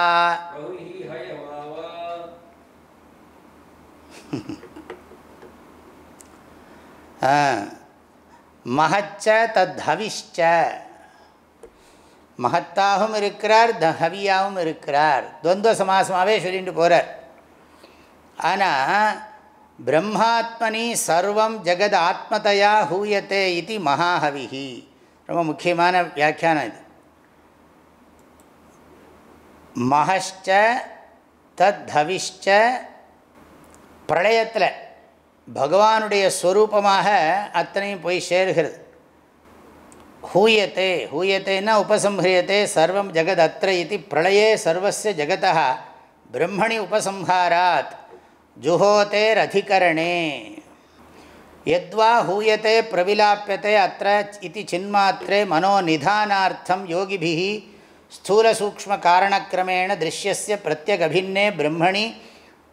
மகச்ச தவிஷ்ச மகத்தாகவும் இருக்கிறார் தவியாகவும் இருக்கிறார். துவந்த சமாசமாகவே சொல்லிட்டு போகிறார் ஆனால் பிரம்மாத்மனி சர்வம் ஜெகத் ஆத்மதையா ஹூயத்தே இது மகாஹவிஹி ரொம்ப முக்கியமான வியாக்கியானம் இது. மகஷ்ட தத் ஹவிஷ்ச பிரளயத்தில் பகவானுடைய ஸ்வரூபமாக அத்தனையும் போய் சேர்கிறது. ஹூயத்தே ஹூயத்தேன்னா உபசம்ஹரியத்தே சர்வம் ஜெகத் அத்திர இது பிரளயே சர்வஸ்ய ஜெகதா. பிரம்மணி உபசம்ஹாராத். ஜுஹோதேரதிகரணே யத்வா ஹூயத்தே பிரவிலாப்பியத்தை அத்த இது சின்மாத்திரே மனோநிதானார்த்தம் யோகிபிः ஸ்தூலசூக்ஷ்மகாரணக்கிரமேண திருஷ்யஸ்ய பிரத்யகபின்னே பிரம்மணி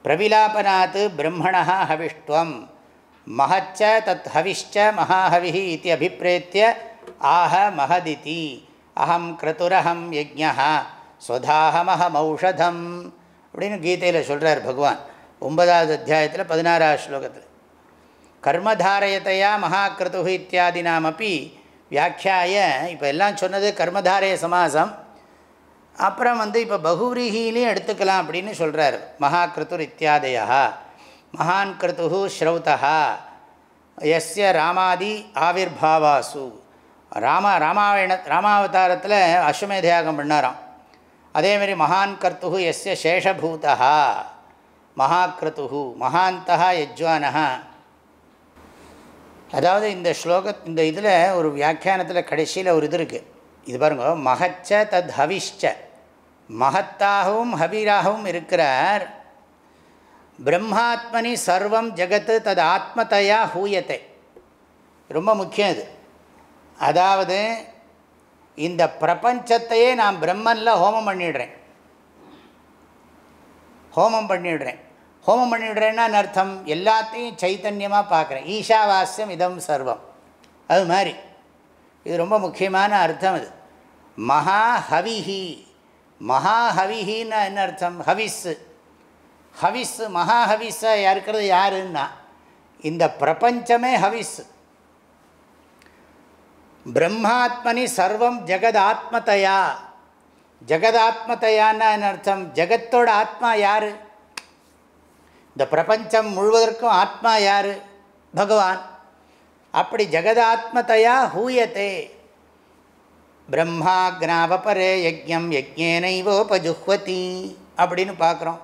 பிரவிலாபனாத் பிரம்மணः ஹவிஷ்டுவம் மகச்ச தத் ஹவிஷ்ச மகாஹவிः இति அபிப்ரேத்திய ஆஹ மகதிதி அகம் கிரதுரஹம் யஜ்ஞா ஸ்வதாஹமஹமௌஷதம் அப்படின்னு கீதையில் சொல்கிறார் பகவான் ஒன்பதாவது அத்தியாயத்தில் பதினாறாவது ஸ்லோகத்தில். கர்மதாரயத்தையா மகாக்கிருது இத்தியாதினாமப்பி வியாக்கியாய இப்போ எல்லாம் சொன்னது கர்மதாரய சமாசம். அப்புறம் வந்து இப்போ பகுவிரீகிலையும் எடுத்துக்கலாம் அப்படின்னு சொல்கிறார் மகாக்கிருத்துர் இத்தியாதயா மகான் கிருத்து ஸ்ரௌதா எஸ்ய ராமாதி ஆவிர்பாவாசு. ராம ராமாயண ராமாவதாரத்தில் அஸ்வமேதயாகம் பண்ணாராம். அதேமாரி மகான் கர்த்து எஸ்ய சேஷபூதா. மகாக்கிருத்து மகாந்தகா யஜ்வானஹா. அதாவது இந்த ஸ்லோக இந்த இதில் ஒரு வியாக்கியானத்தில் கடைசியில் ஒரு இது இருக்குது இது பாருங்க மகச்ச தத் ஹவிஷ்ச. மகத்தாகவும் ஹபீராகவும் இருக்கிறார். பிரம்மாத்மனி சர்வம் ஜெகத்து தது ஆத்மதையா ஹூயத்தை ரொம்ப முக்கியம் இது. அதாவது இந்த பிரபஞ்சத்தையே நான் பிரம்மனில் ஹோமம் பண்ணிடுறேன். ஹோமம் பண்ணிவிடுறேன் ஹோமம் பண்ணிவிடுறேன்னா அர்த்தம்? எல்லாத்தையும் சைத்தன்யமாக பார்க்குறேன். ஈஷாவாஸ்யம் இதம் சர்வம். அது மாதிரி. இது ரொம்ப முக்கியமான அர்த்தம் இது மகா ஹவிஹி. மகா ஹவிஹின்னு என்ன அர்த்தம்? ஹவிஸ்ஸு ஹவிஸ்ஸு மகா ஹவிஸ்ஸாக இருக்கிறது யாருன்னா? இந்த பிரபஞ்சமே ஹவிஸ். பிரம்மாத்மனி சர்வம் ஜெகதாத்மதையா. ஜெகதாத்மதையான்னு அர்த்தம்? ஜெகத்தோட ஆத்மா யார்? இந்த பிரபஞ்சம் முழுவதற்கும் ஆத்மா யார்? பகவான். அப்படி ஜெகதாத்மதையா ஹூயத்தே. பிரம்மாக்னாவபரே யஜ்யம் யஜ்யேனைவோபஜுஹ்வதி அப்படின்னு பார்க்குறோம்.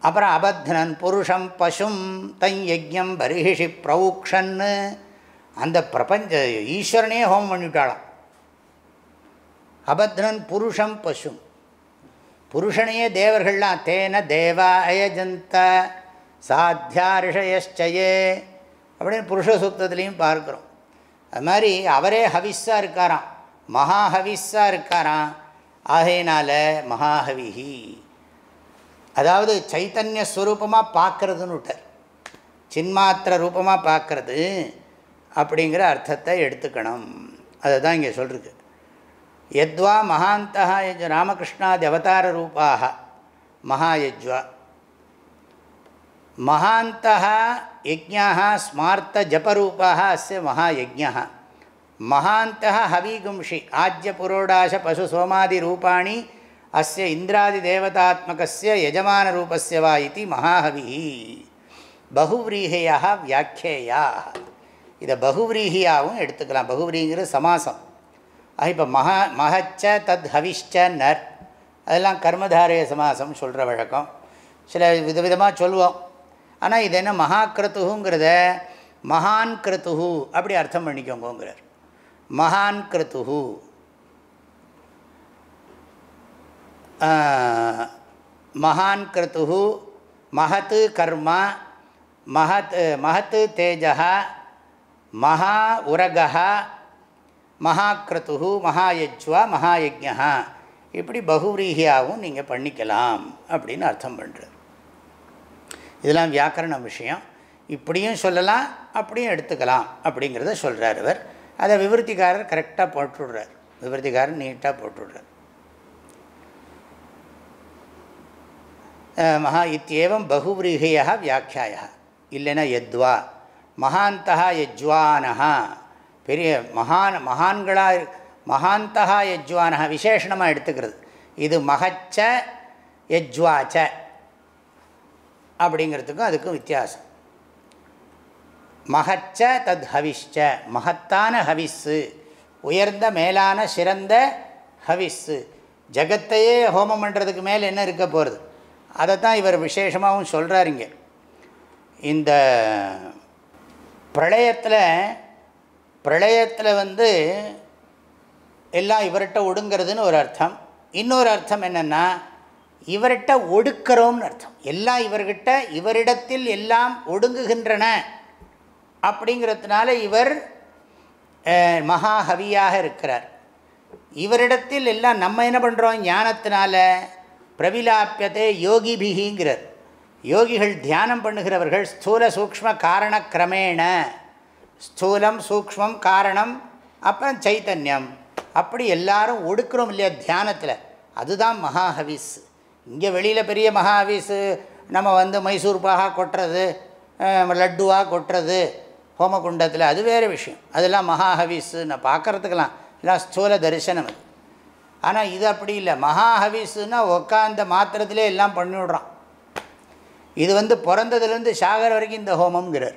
அப்புறம் அபத்னன் புருஷம் பசும் தன் யஜ்யம் பரிஹிஷி பிரவுக்ஷன்னு அந்த பிரபஞ்ச ஈஸ்வரனே ஹோமம் பண்ணிவிட்டாளாம். அபத்ரன் புருஷம் பசும் புருஷனையே தேவர்கள்லாம் தேன தேவா அயஜந்த சாத்தியா ரிஷயச்சயே அப்படின்னு புருஷ சூக்தத்துலேயும் பார்க்குறோம். அது மாதிரி அவரே ஹவிஸ்ஸாக இருக்காராம். மகா ஹவிஸாக இருக்காராம். ஆகையினால மகாஹவிஹி அதாவது சைத்தன்ய ஸ்வரூபமாக பார்க்கறதுன்னு விட்டார். சின்மாத்திர ரூபமாக பார்க்கறது அப்படிங்கிற அர்த்தத்தை எடுத்துக்கணும். அதை தான் இங்கே சொல்கிறது யத்வா மகாந்தா யஜ் ராமகிருஷ்ணாதி அவதார ரூபாக மகாயஜ்வா மகாந்தா யஜ்ஞாः ஸ்மார்த்த ஜபரூபாக அஸ்ய மகாயஜ்ஞः மகாந்தः ஹவிகும்ஷி ஆஜ்ய புரோடாச பசு சோமாதி ரூபாணி அஸ்ய இந்திராதி தேவதாத்மகஸ்ய யஜமான ரூபஸ்ய வா இது மகாஹவி பகுவிரீகையாக வியாக்கியேயாக இதை பகுவிரீகியாகவும் எடுத்துக்கலாம். பகுவிரீங்கிறது சமாசம். ஆக இப்போ மகா மகச்ச தத் ஹவிஷ்ச நர். அதெல்லாம் கர்மதாரய சமாசம் சொல்கிற வழக்கம். சில விதவிதமாக சொல்லுவோம் ஆனால் இது என்ன மகா கிருத்துங்கிறத மகான் கிருத்துகு அப்படி அர்த்தம் பண்ணிக்கோங்கிறார் மகான் கிருத்துகு. மகான் கிருத்துகு மகத்து கர்மா மகத் மகத்து தேஜः மகா உரகः மகாக்கிருத்து மகாயஜ்வா மகாயஜா இப்படி பகுரீகியாகவும் நீங்கள் பண்ணிக்கலாம் அப்படின்னு அர்த்தம் பண்ணுறார் இதெல்லாம் வியாக்கரண விஷயம். இப்படியும் சொல்லலாம் அப்படியும் எடுத்துக்கலாம் அப்படிங்கிறத சொல்கிறார் அவர் அதை விவருத்திக்காரர் கரெக்டாக போட்டுடுறார். விவருத்திக்காரர் நீட்டாக போட்டுடுறார். மகா இத்தியேவம் பகுவிரீகையா வியாக்கியாயா இல்லைன்னா யத்வா. மகாந்தா யஜ்வானஹா. பெரிய மகான் மகான்களாக மகாந்தகா யஜ்வானஹா விசேஷணமாக எடுத்துக்கிறது. இது மகச்ச யஜ்வாச்ச அப்படிங்கிறதுக்கும் அதுக்கும் வித்தியாசம். மகச்ச தத் ஹவிஷ்ச மகத்தான ஹவிஸ்ஸு உயர்ந்த மேலான சிறந்த ஹவிஸ்ஸு. ஜகத்தையே ஹோமம் பண்ணுறதுக்கு மேலே என்ன இருக்க போகிறது அதை தான் இவர் விசேஷமாகவும் சொல்கிறாருங்க இங்கே. இந்த பிரளயத்தில் பிரளயத்தில் வந்து எல்லாம் இவர்கிட்ட ஒடுங்கிறதுன்னு ஒரு அர்த்தம். இன்னொரு அர்த்தம் என்னென்னா இவர்கிட்ட ஒடுக்கிறோம்னு அர்த்தம். எல்லாம் இவர்கிட்ட இவரிடத்தில் எல்லாம் ஒடுங்குகின்றன அப்படிங்கிறதுனால இவர் மகாஹவியாக இருக்கிறார். இவரிடத்தில் எல்லாம் நம்ம என்ன பண்ணுறோம் ஞானத்தினால யோகி யோகிபிகிங்கிறார் யோகிகள் தியானம் பண்ணுகிறவர்கள் ஸ்தூல சூக்ம காரண கிரமேண. ஸ்தூலம் சூக்மம் காரணம் அப்புறம் சைத்தன்யம். அப்படி எல்லாரும் ஒடுக்கிறோம் இல்லையா தியானத்தில். அதுதான் மகாஹவிஸ். இங்கே வெளியில் பெரிய மகாஹவிஸு. நம்ம வந்து மைசூர் பாகா கொட்டுறது லட்டுவாக கொட்டுறது ஹோமகுண்டத்தில். அது வேறு விஷயம். அதெல்லாம் மகாஹவிஸு நான் பார்க்குறதுக்கெல்லாம். எல்லாம் ஸ்தூல தரிசனம் அது. ஆனால் இது அப்படி இல்லை. மகாஹவிஸுன்னா உட்காந்த மாத்திரத்திலே எல்லாம் பண்ணிவிடுறான் இது வந்து பிறந்ததுலேருந்து சாகர் வரைக்கும் இந்த ஹோமங்கிறார்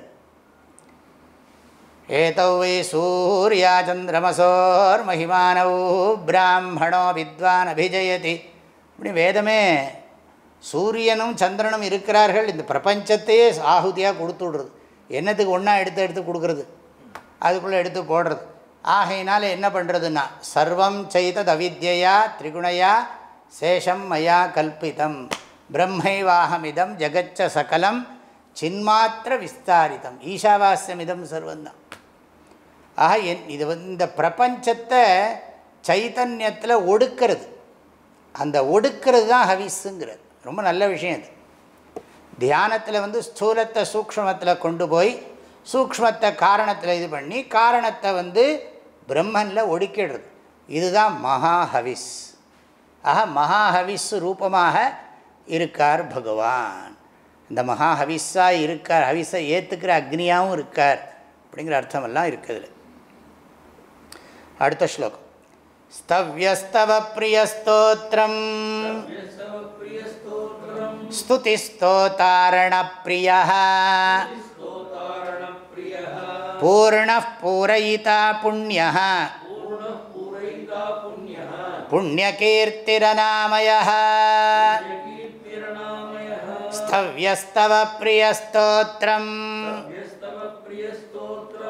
ஏதௌ வை சூர்யா சந்திரமசோர் பிராமணோ வித்வான் அபிஜயதி இப்படி வேதமே சூரியனும் சந்திரனும் இருக்கிறார்கள் இந்த பிரபஞ்சத்தையே ஆகுதியாக கொடுத்து விடுறது. என்னத்துக்கு ஒன்றா எடுத்து எடுத்து கொடுக்குறது? அதுக்குள்ளே எடுத்து போடுறது. ஆகையினால என்ன பண்ணுறதுன்னா சர்வம் செய்தத் அவித்யா திரிகுணையா சேஷம் மயா கல்பிதம். பிரம்மைவாகமிதம் ஜெகச்ச சகலம் சின்மாத்திர விஸ்தாரிதம். ஈஷாவாஸ்யமிதம் சர்வந்தான். ஆக என் இது வந்து இந்த பிரபஞ்சத்தை சைத்தன்யத்தில் ஒடுக்கிறது. அந்த ஒடுக்கிறது தான் ஹவிஸுங்கிறது ரொம்ப நல்ல விஷயம் இது. தியானத்தில் வந்து ஸ்தூலத்தை சூக்ஷ்மத்தில் கொண்டு போய் சூக்ஷ்மத்தை காரணத்தில் இது பண்ணி காரணத்தை வந்து பிரம்மனில் ஒடுக்கிடுறது. இதுதான் மகாஹவிஸ் ஆக மகாஹவிஸ் ரூபமாக இருக்கார் பகவான். இந்த மகாஹவிஸாக இருக்கார் ஹவிஸை ஏற்றுக்கிற அக்னியாகவும் இருக்கார் அப்படிங்கிற அர்த்தமெல்லாம் இருக்குதுல அடுத்த ஸ்லோகம் ஸ்தவ்யஸ்தவ பிரியஸ்தோத்திரம் यस्तव प्रियस्तोत्रम् स्तुतिस्तोतारणप्रियः स्तोतारणप्रियः पूर्णः पूरयिता पुण्यः पूर्णः पूरयिता पुण्यः पुण्यकीर्तिरनामयः कीर्तिर्नामयः स्तव्यस्तव प्रियस्तोत्रम् यस्तव प्रियस्तोत्रम्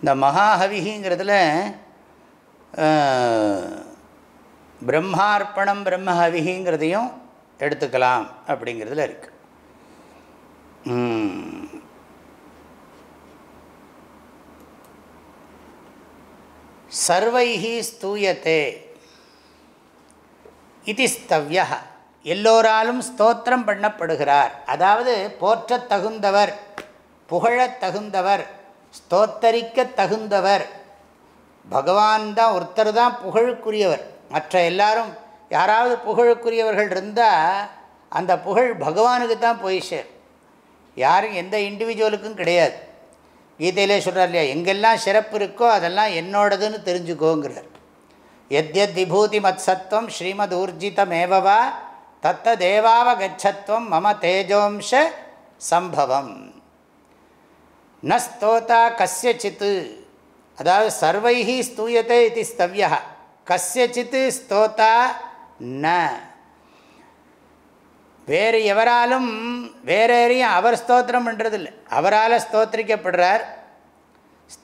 இந்த மகாஹவிகிங்கிறதுல பிரம்மார்ப்பணம் பிரம்மஹவிகிங்கிறதையும் எடுத்துக்கலாம் அப்படிங்கிறதுல இருக்கு. சர்வைஹி ஸ்தூயத்தே இது ஸ்தவ்யா. எல்லோராலும் ஸ்தோத்திரம் பண்ணப்படுகிறார். அதாவது போற்றத்தகுந்தவர் புகழத்தகுந்தவர் புகழத் தகுந்தவர் ஸ்தோத்தரிக்க தகுந்தவர். பகவான் தான் ஒருத்தர் தான் புகழுக்குரியவர். மற்ற எல்லாரும் யாராவது புகழுக்குரியவர்கள் இருந்தால் அந்த புகழ் பகவானுக்கு தான் போய் சேர் யாரும் எந்த இண்டிவிஜுவலுக்கும் கிடையாது. கீதையிலே சொல்கிறார் இல்லையா எங்கெல்லாம் சிறப்பு இருக்கோ அதெல்லாம் என்னோடதுன்னு தெரிஞ்சுக்கோங்கிறார். எத் விபூதி மத் சத்வம் ஸ்ரீமத் ஊர்ஜிதமேவவா தத்த தேவாவகச்சத்வம் மம தேஜோம்ச சம்பவம். ந ஸ்தோதா கஸ்யச்சித். அதாவது சர்வைஹி ஸ்தூயத்தை இது ஸ்தவ்யா கஸ்யச்சித் ஸ்தோதா ந. வேறு எவராலும் வேற யாரையும் அவர் ஸ்தோத்திரம் பண்ணுறதில்லை அவரால் ஸ்தோத்திரிக்கப்படுறார்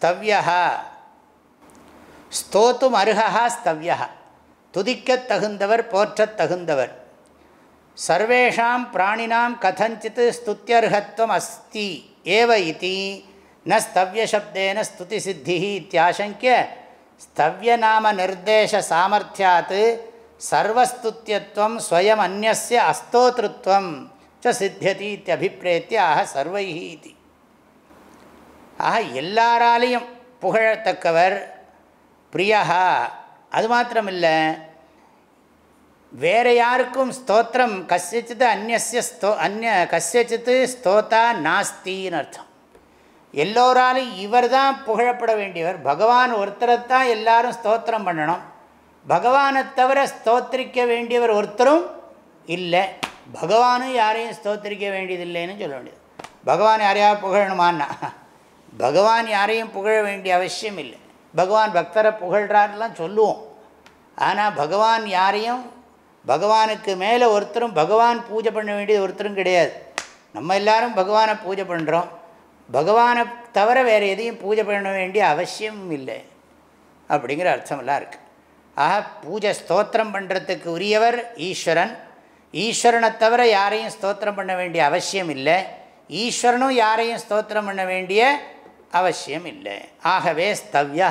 ஸ்தவ்யா ஸ்தோத்தும் அருகா ஸ்தவ்யா துதிக்கத் தகுந்தவர் போற்றத் தகுந்தவர். சர்வேஷாம் பிராணினாம் கதஞ்சித் ஸ்துத்தியர்ஹத்வம் அஸ்தி. ஏவ இதி ந ஸ்தவ்யசப்தேன ஸ்துதி சித்தி இத்தியாசங்கிய ஸ்தவ்யநாம நிர்தேச சாமர்த்தியாத் சர்வஸ்துத்தியத்துவம் ஸ்வயம் அந்நிய அஸ்தோத்ருத்வம் ச சித்தியதி இத்தியபிப்பிரேத்திய ஆக சர்வை இது ஆக எல்லாராலையும் புகழத்தக்கவர் பிரியா அது மாத்திரமில்லை. வேறு யாருக்கும் ஸ்தோத்திரம் கசியச்சித்து அந்நிய ஸ்தோ அந்நிய கசியச்சித்து ஸ்தோத்தா நாஸ்தின்னு அர்த்தம். எல்லோராலும் இவர் தான் புகழப்பட வேண்டியவர். பகவான் ஒருத்தரைத்தான் எல்லாரும் ஸ்தோத்திரம் பண்ணணும். பகவானை தவிர ஸ்தோத்திரிக்க வேண்டியவர் ஒருத்தரும் இல்லை. பகவானும் யாரையும் ஸ்தோத்திரிக்க வேண்டியதில்லைன்னு சொல்ல வேண்டியது. பகவான் யாரையாவது புகழணுமான்னா பகவான் யாரையும் புகழ வேண்டிய அவசியம் இல்லை. பகவான் பக்தரை புகழ்றாருலாம் சொல்லுவோம். ஆனால் பகவான் யாரையும் பகவானுக்கு மேலே ஒருத்தரும் பகவான் பூஜை பண்ண வேண்டியது ஒருத்தரும் கிடையாது. நம்ம எல்லாரும் பகவானை பூஜை பண்ணுறோம் பகவானை தவிர வேறு எதையும் பூஜை பண்ண வேண்டிய அவசியம் இல்லை. அப்படிங்கிற அர்த்தமெல்லாம் இருக்குது ஆக பூஜை ஸ்தோத்திரம் பண்ணுறதுக்கு உரியவர் ஈஸ்வரன். ஈஸ்வரனை தவிர யாரையும் ஸ்தோத்திரம் பண்ண வேண்டிய அவசியம் இல்லை. ஈஸ்வரனும் யாரையும் ஸ்தோத்திரம் பண்ண வேண்டிய அவசியம் இல்லை. ஆகவே ஸ்தவ்யா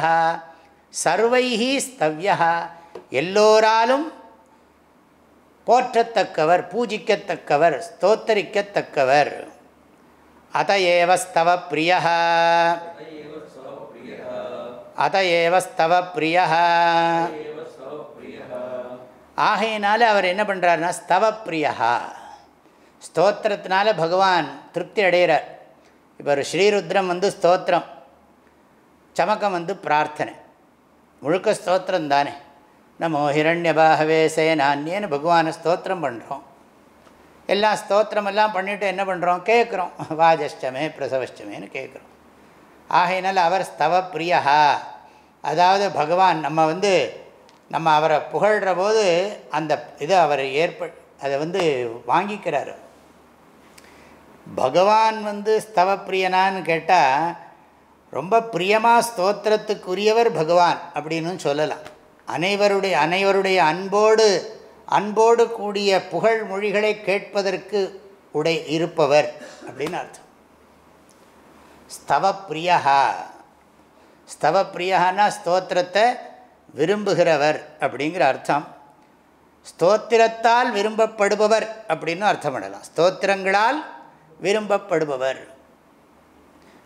சர்வைஹி ஸ்தவ்யா எல்லோராலும் போற்றத்தக்கவர் பூஜிக்கத்தக்கவர் ஸ்தோத்தரிக்கத்தக்கவர். அத ஸ்தவ பிரிய அத ஸ்தவ பிரிய ஆகையினால அவர் என்ன பண்ணுறாருனா ஸ்தவ பிரியா ஸ்தோத்திரத்தினால பகவான் திருப்தி அடைகிறார் இப்போ ஒரு ஸ்ரீருத்ரம் வந்து ஸ்தோத்திரம் சமக்கம் வந்து பிரார்த்தனை. முழுக்க ஸ்தோத்திரம் தானே நமோ ஹிரண்யபாகவே சேனான்யேன்னு பகவானை ஸ்தோத்திரம் பண்ணுறோம் எல்லாம் ஸ்தோத்திரமெல்லாம் பண்ணிவிட்டு என்ன பண்ணுறோம் கேட்குறோம் வாஜஷ்டமே பிரசவஷ்டமேன்னு கேட்குறோம் ஆகையினால் அவர் ஸ்தவ பிரியா அதாவது பகவான் நம்ம வந்து நம்ம அவரை புகழ்கிற போது அந்த இதை அவர் ஏற்ப அதை வந்து வாங்கிக்கிறார். பகவான் வந்து ஸ்தவ பிரியனான்னு கேட்டால் ரொம்ப பிரியமாக ஸ்தோத்திரத்துக்குரியவர் பகவான் அப்படின்னு சொல்லலாம். அனைவருடைய அனைவருடைய அன்போடு அன்போடு கூடிய புகழ் மொழிகளை கேட்பதற்கு உடை இருப்பவர் அப்படின்னு அர்த்தம். ஸ்தவ பிரியா ஸ்தவ ஸ்தோத்திரத்தை விரும்புகிறவர் அப்படிங்கிற அர்த்தம். ஸ்தோத்திரத்தால் விரும்பப்படுபவர் அப்படின்னு அர்த்தம் பண்ணலாம். ஸ்தோத்திரங்களால் விரும்பப்படுபவர்.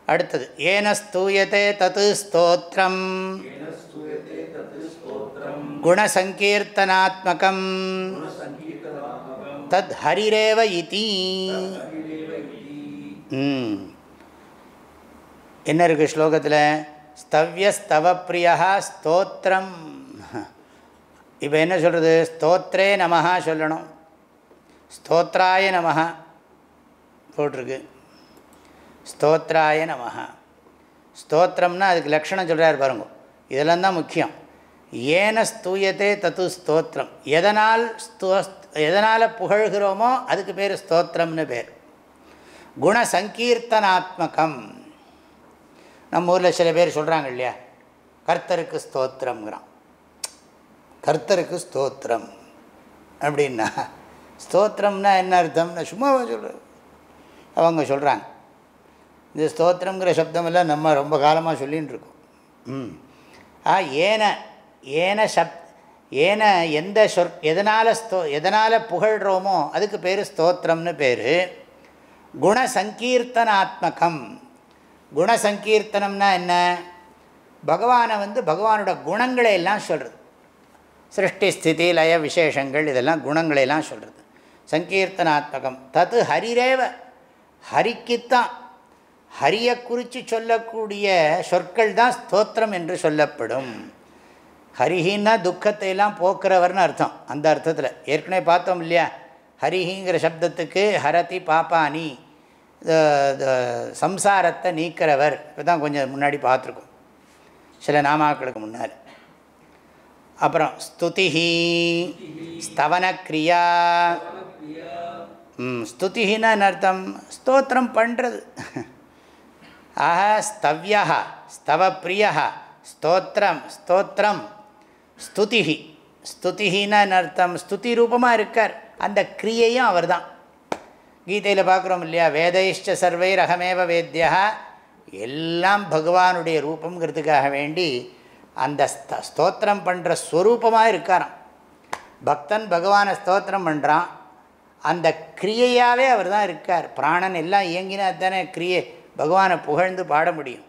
அடுத்தது ஏன ஸ்தூயத்தை தத்து ஸ்தோத்திரம். குணசங்கீர்த்தனாத்மகம். தத் ஹரிரேவ இதி. என்ன இருக்குது ஸ்லோகத்தில்? ஸ்தவ்யஸ்தவப்பிரியா ஸ்தோத்திரம். இப்போ என்ன சொல்கிறது ஸ்தோத்ரே நமஹா சொல்லணும். ஸ்தோத்ராய நமஹா போட்டிருக்கு. ஸ்தோத்ராய நமஹா. ஸ்தோத்திரம்னா அதுக்கு லக்ஷணம் சொல்கிறார் பாருங்க. இதெல்லாம் தான் முக்கியம். ஏன ஸ்தூயத்தே தத்து ஸ்தோத்திரம். எதனால் எதனால் புகழ்கிறோமோ அதுக்கு பேர் ஸ்தோத்திரம்னு பேர். குணசங்கீர்த்தனாத்மகம் நம்ம ஊரில் சில பேர் சொல்கிறாங்க இல்லையா? கர்த்தருக்கு ஸ்தோத்திரம்ங்கிறான். கர்த்தருக்கு ஸ்தோத்திரம் அப்படின்னா ஸ்தோத்திரம்னா என்ன அர்த்தம்னா சும்மா சொல்கிற அவங்க சொல்கிறாங்க இந்த ஸ்தோத்திரங்கிற சப்தமெல்லாம் நம்ம ரொம்ப காலமாக சொல்லின்னு இருக்கோம் ம். ஆ ஏன ஏன சப் ஏன எந்த சொற் எதனால் ஸ்தோ எதனால் புகழ்கிறோமோ அதுக்கு பேர் ஸ்தோத்திரம்னு பேர். குணசங்கீர்த்தனாத்மகம். குணசங்கீர்த்தனம்னா என்ன? பகவானை வந்து பகவானோட குணங்களை எல்லாம் சொல்கிறது சிருஷ்டி ஸ்திதி லய விசேஷங்கள் இதெல்லாம் குணங்களை எல்லாம் சொல்கிறது சங்கீர்த்தனாத்மகம். தத்து ஹரிரேவ. ஹரிக்குத்தான். ஹரியை குறித்து சொல்லக்கூடிய சொற்கள் தான் ஸ்தோத்திரம் என்று சொல்லப்படும். ஹரிஹின்னா துக்கத்தை எல்லாம் போக்குறவர்னு அர்த்தம். அந்த அர்த்தத்தில். ஏற்கனவே பார்த்தோம் இல்லையா? ஹரிஹிங்கிற சப்தத்துக்கு ஹரதி பாப்பானி சம்சாரத்தை நீக்கிறவர். இப்போ தான் கொஞ்சம் முன்னாடி பார்த்துருக்கோம். சில நாமாக்களுக்கு முன்னால் அப்புறம் ஸ்துதிஹி ஸ்தவனக்ரியா. ஸ்துதிஹின்னா என்ன அர்த்தம்? ஸ்தோத்திரம் பண்ணுறது ஆக ஸ்தவ்யா ஸ்தவப்பிரியா ஸ்தோத்திரம் ஸ்தோத்திரம். ஸ்துதிஹி. ஸ்துதிஹின்னா அர்த்தம்? ஸ்துதி ரூபமாக இருக்கார் அந்த கிரியையும் அவர் தான் கீதையில் பார்க்குறோம் இல்லையா? வேதைஷ்ட சர்வை ரகமேவ வேத்தியா எல்லாம் பகவானுடைய ரூபங்கிறதுக்காக வேண்டி அந்த ஸ்த ஸ்தோத்திரம் பண்ணுற ஸ்வரூபமாக இருக்காராம் பக்தன் பகவானை ஸ்தோத்திரம் பண்ணுறான் அந்த கிரியையாகவே அவர் தான் இருக்கார். பிராணன் எல்லாம் இயங்கினா தானே கிரியை பகவானை புகழ்ந்து பாட முடியும்.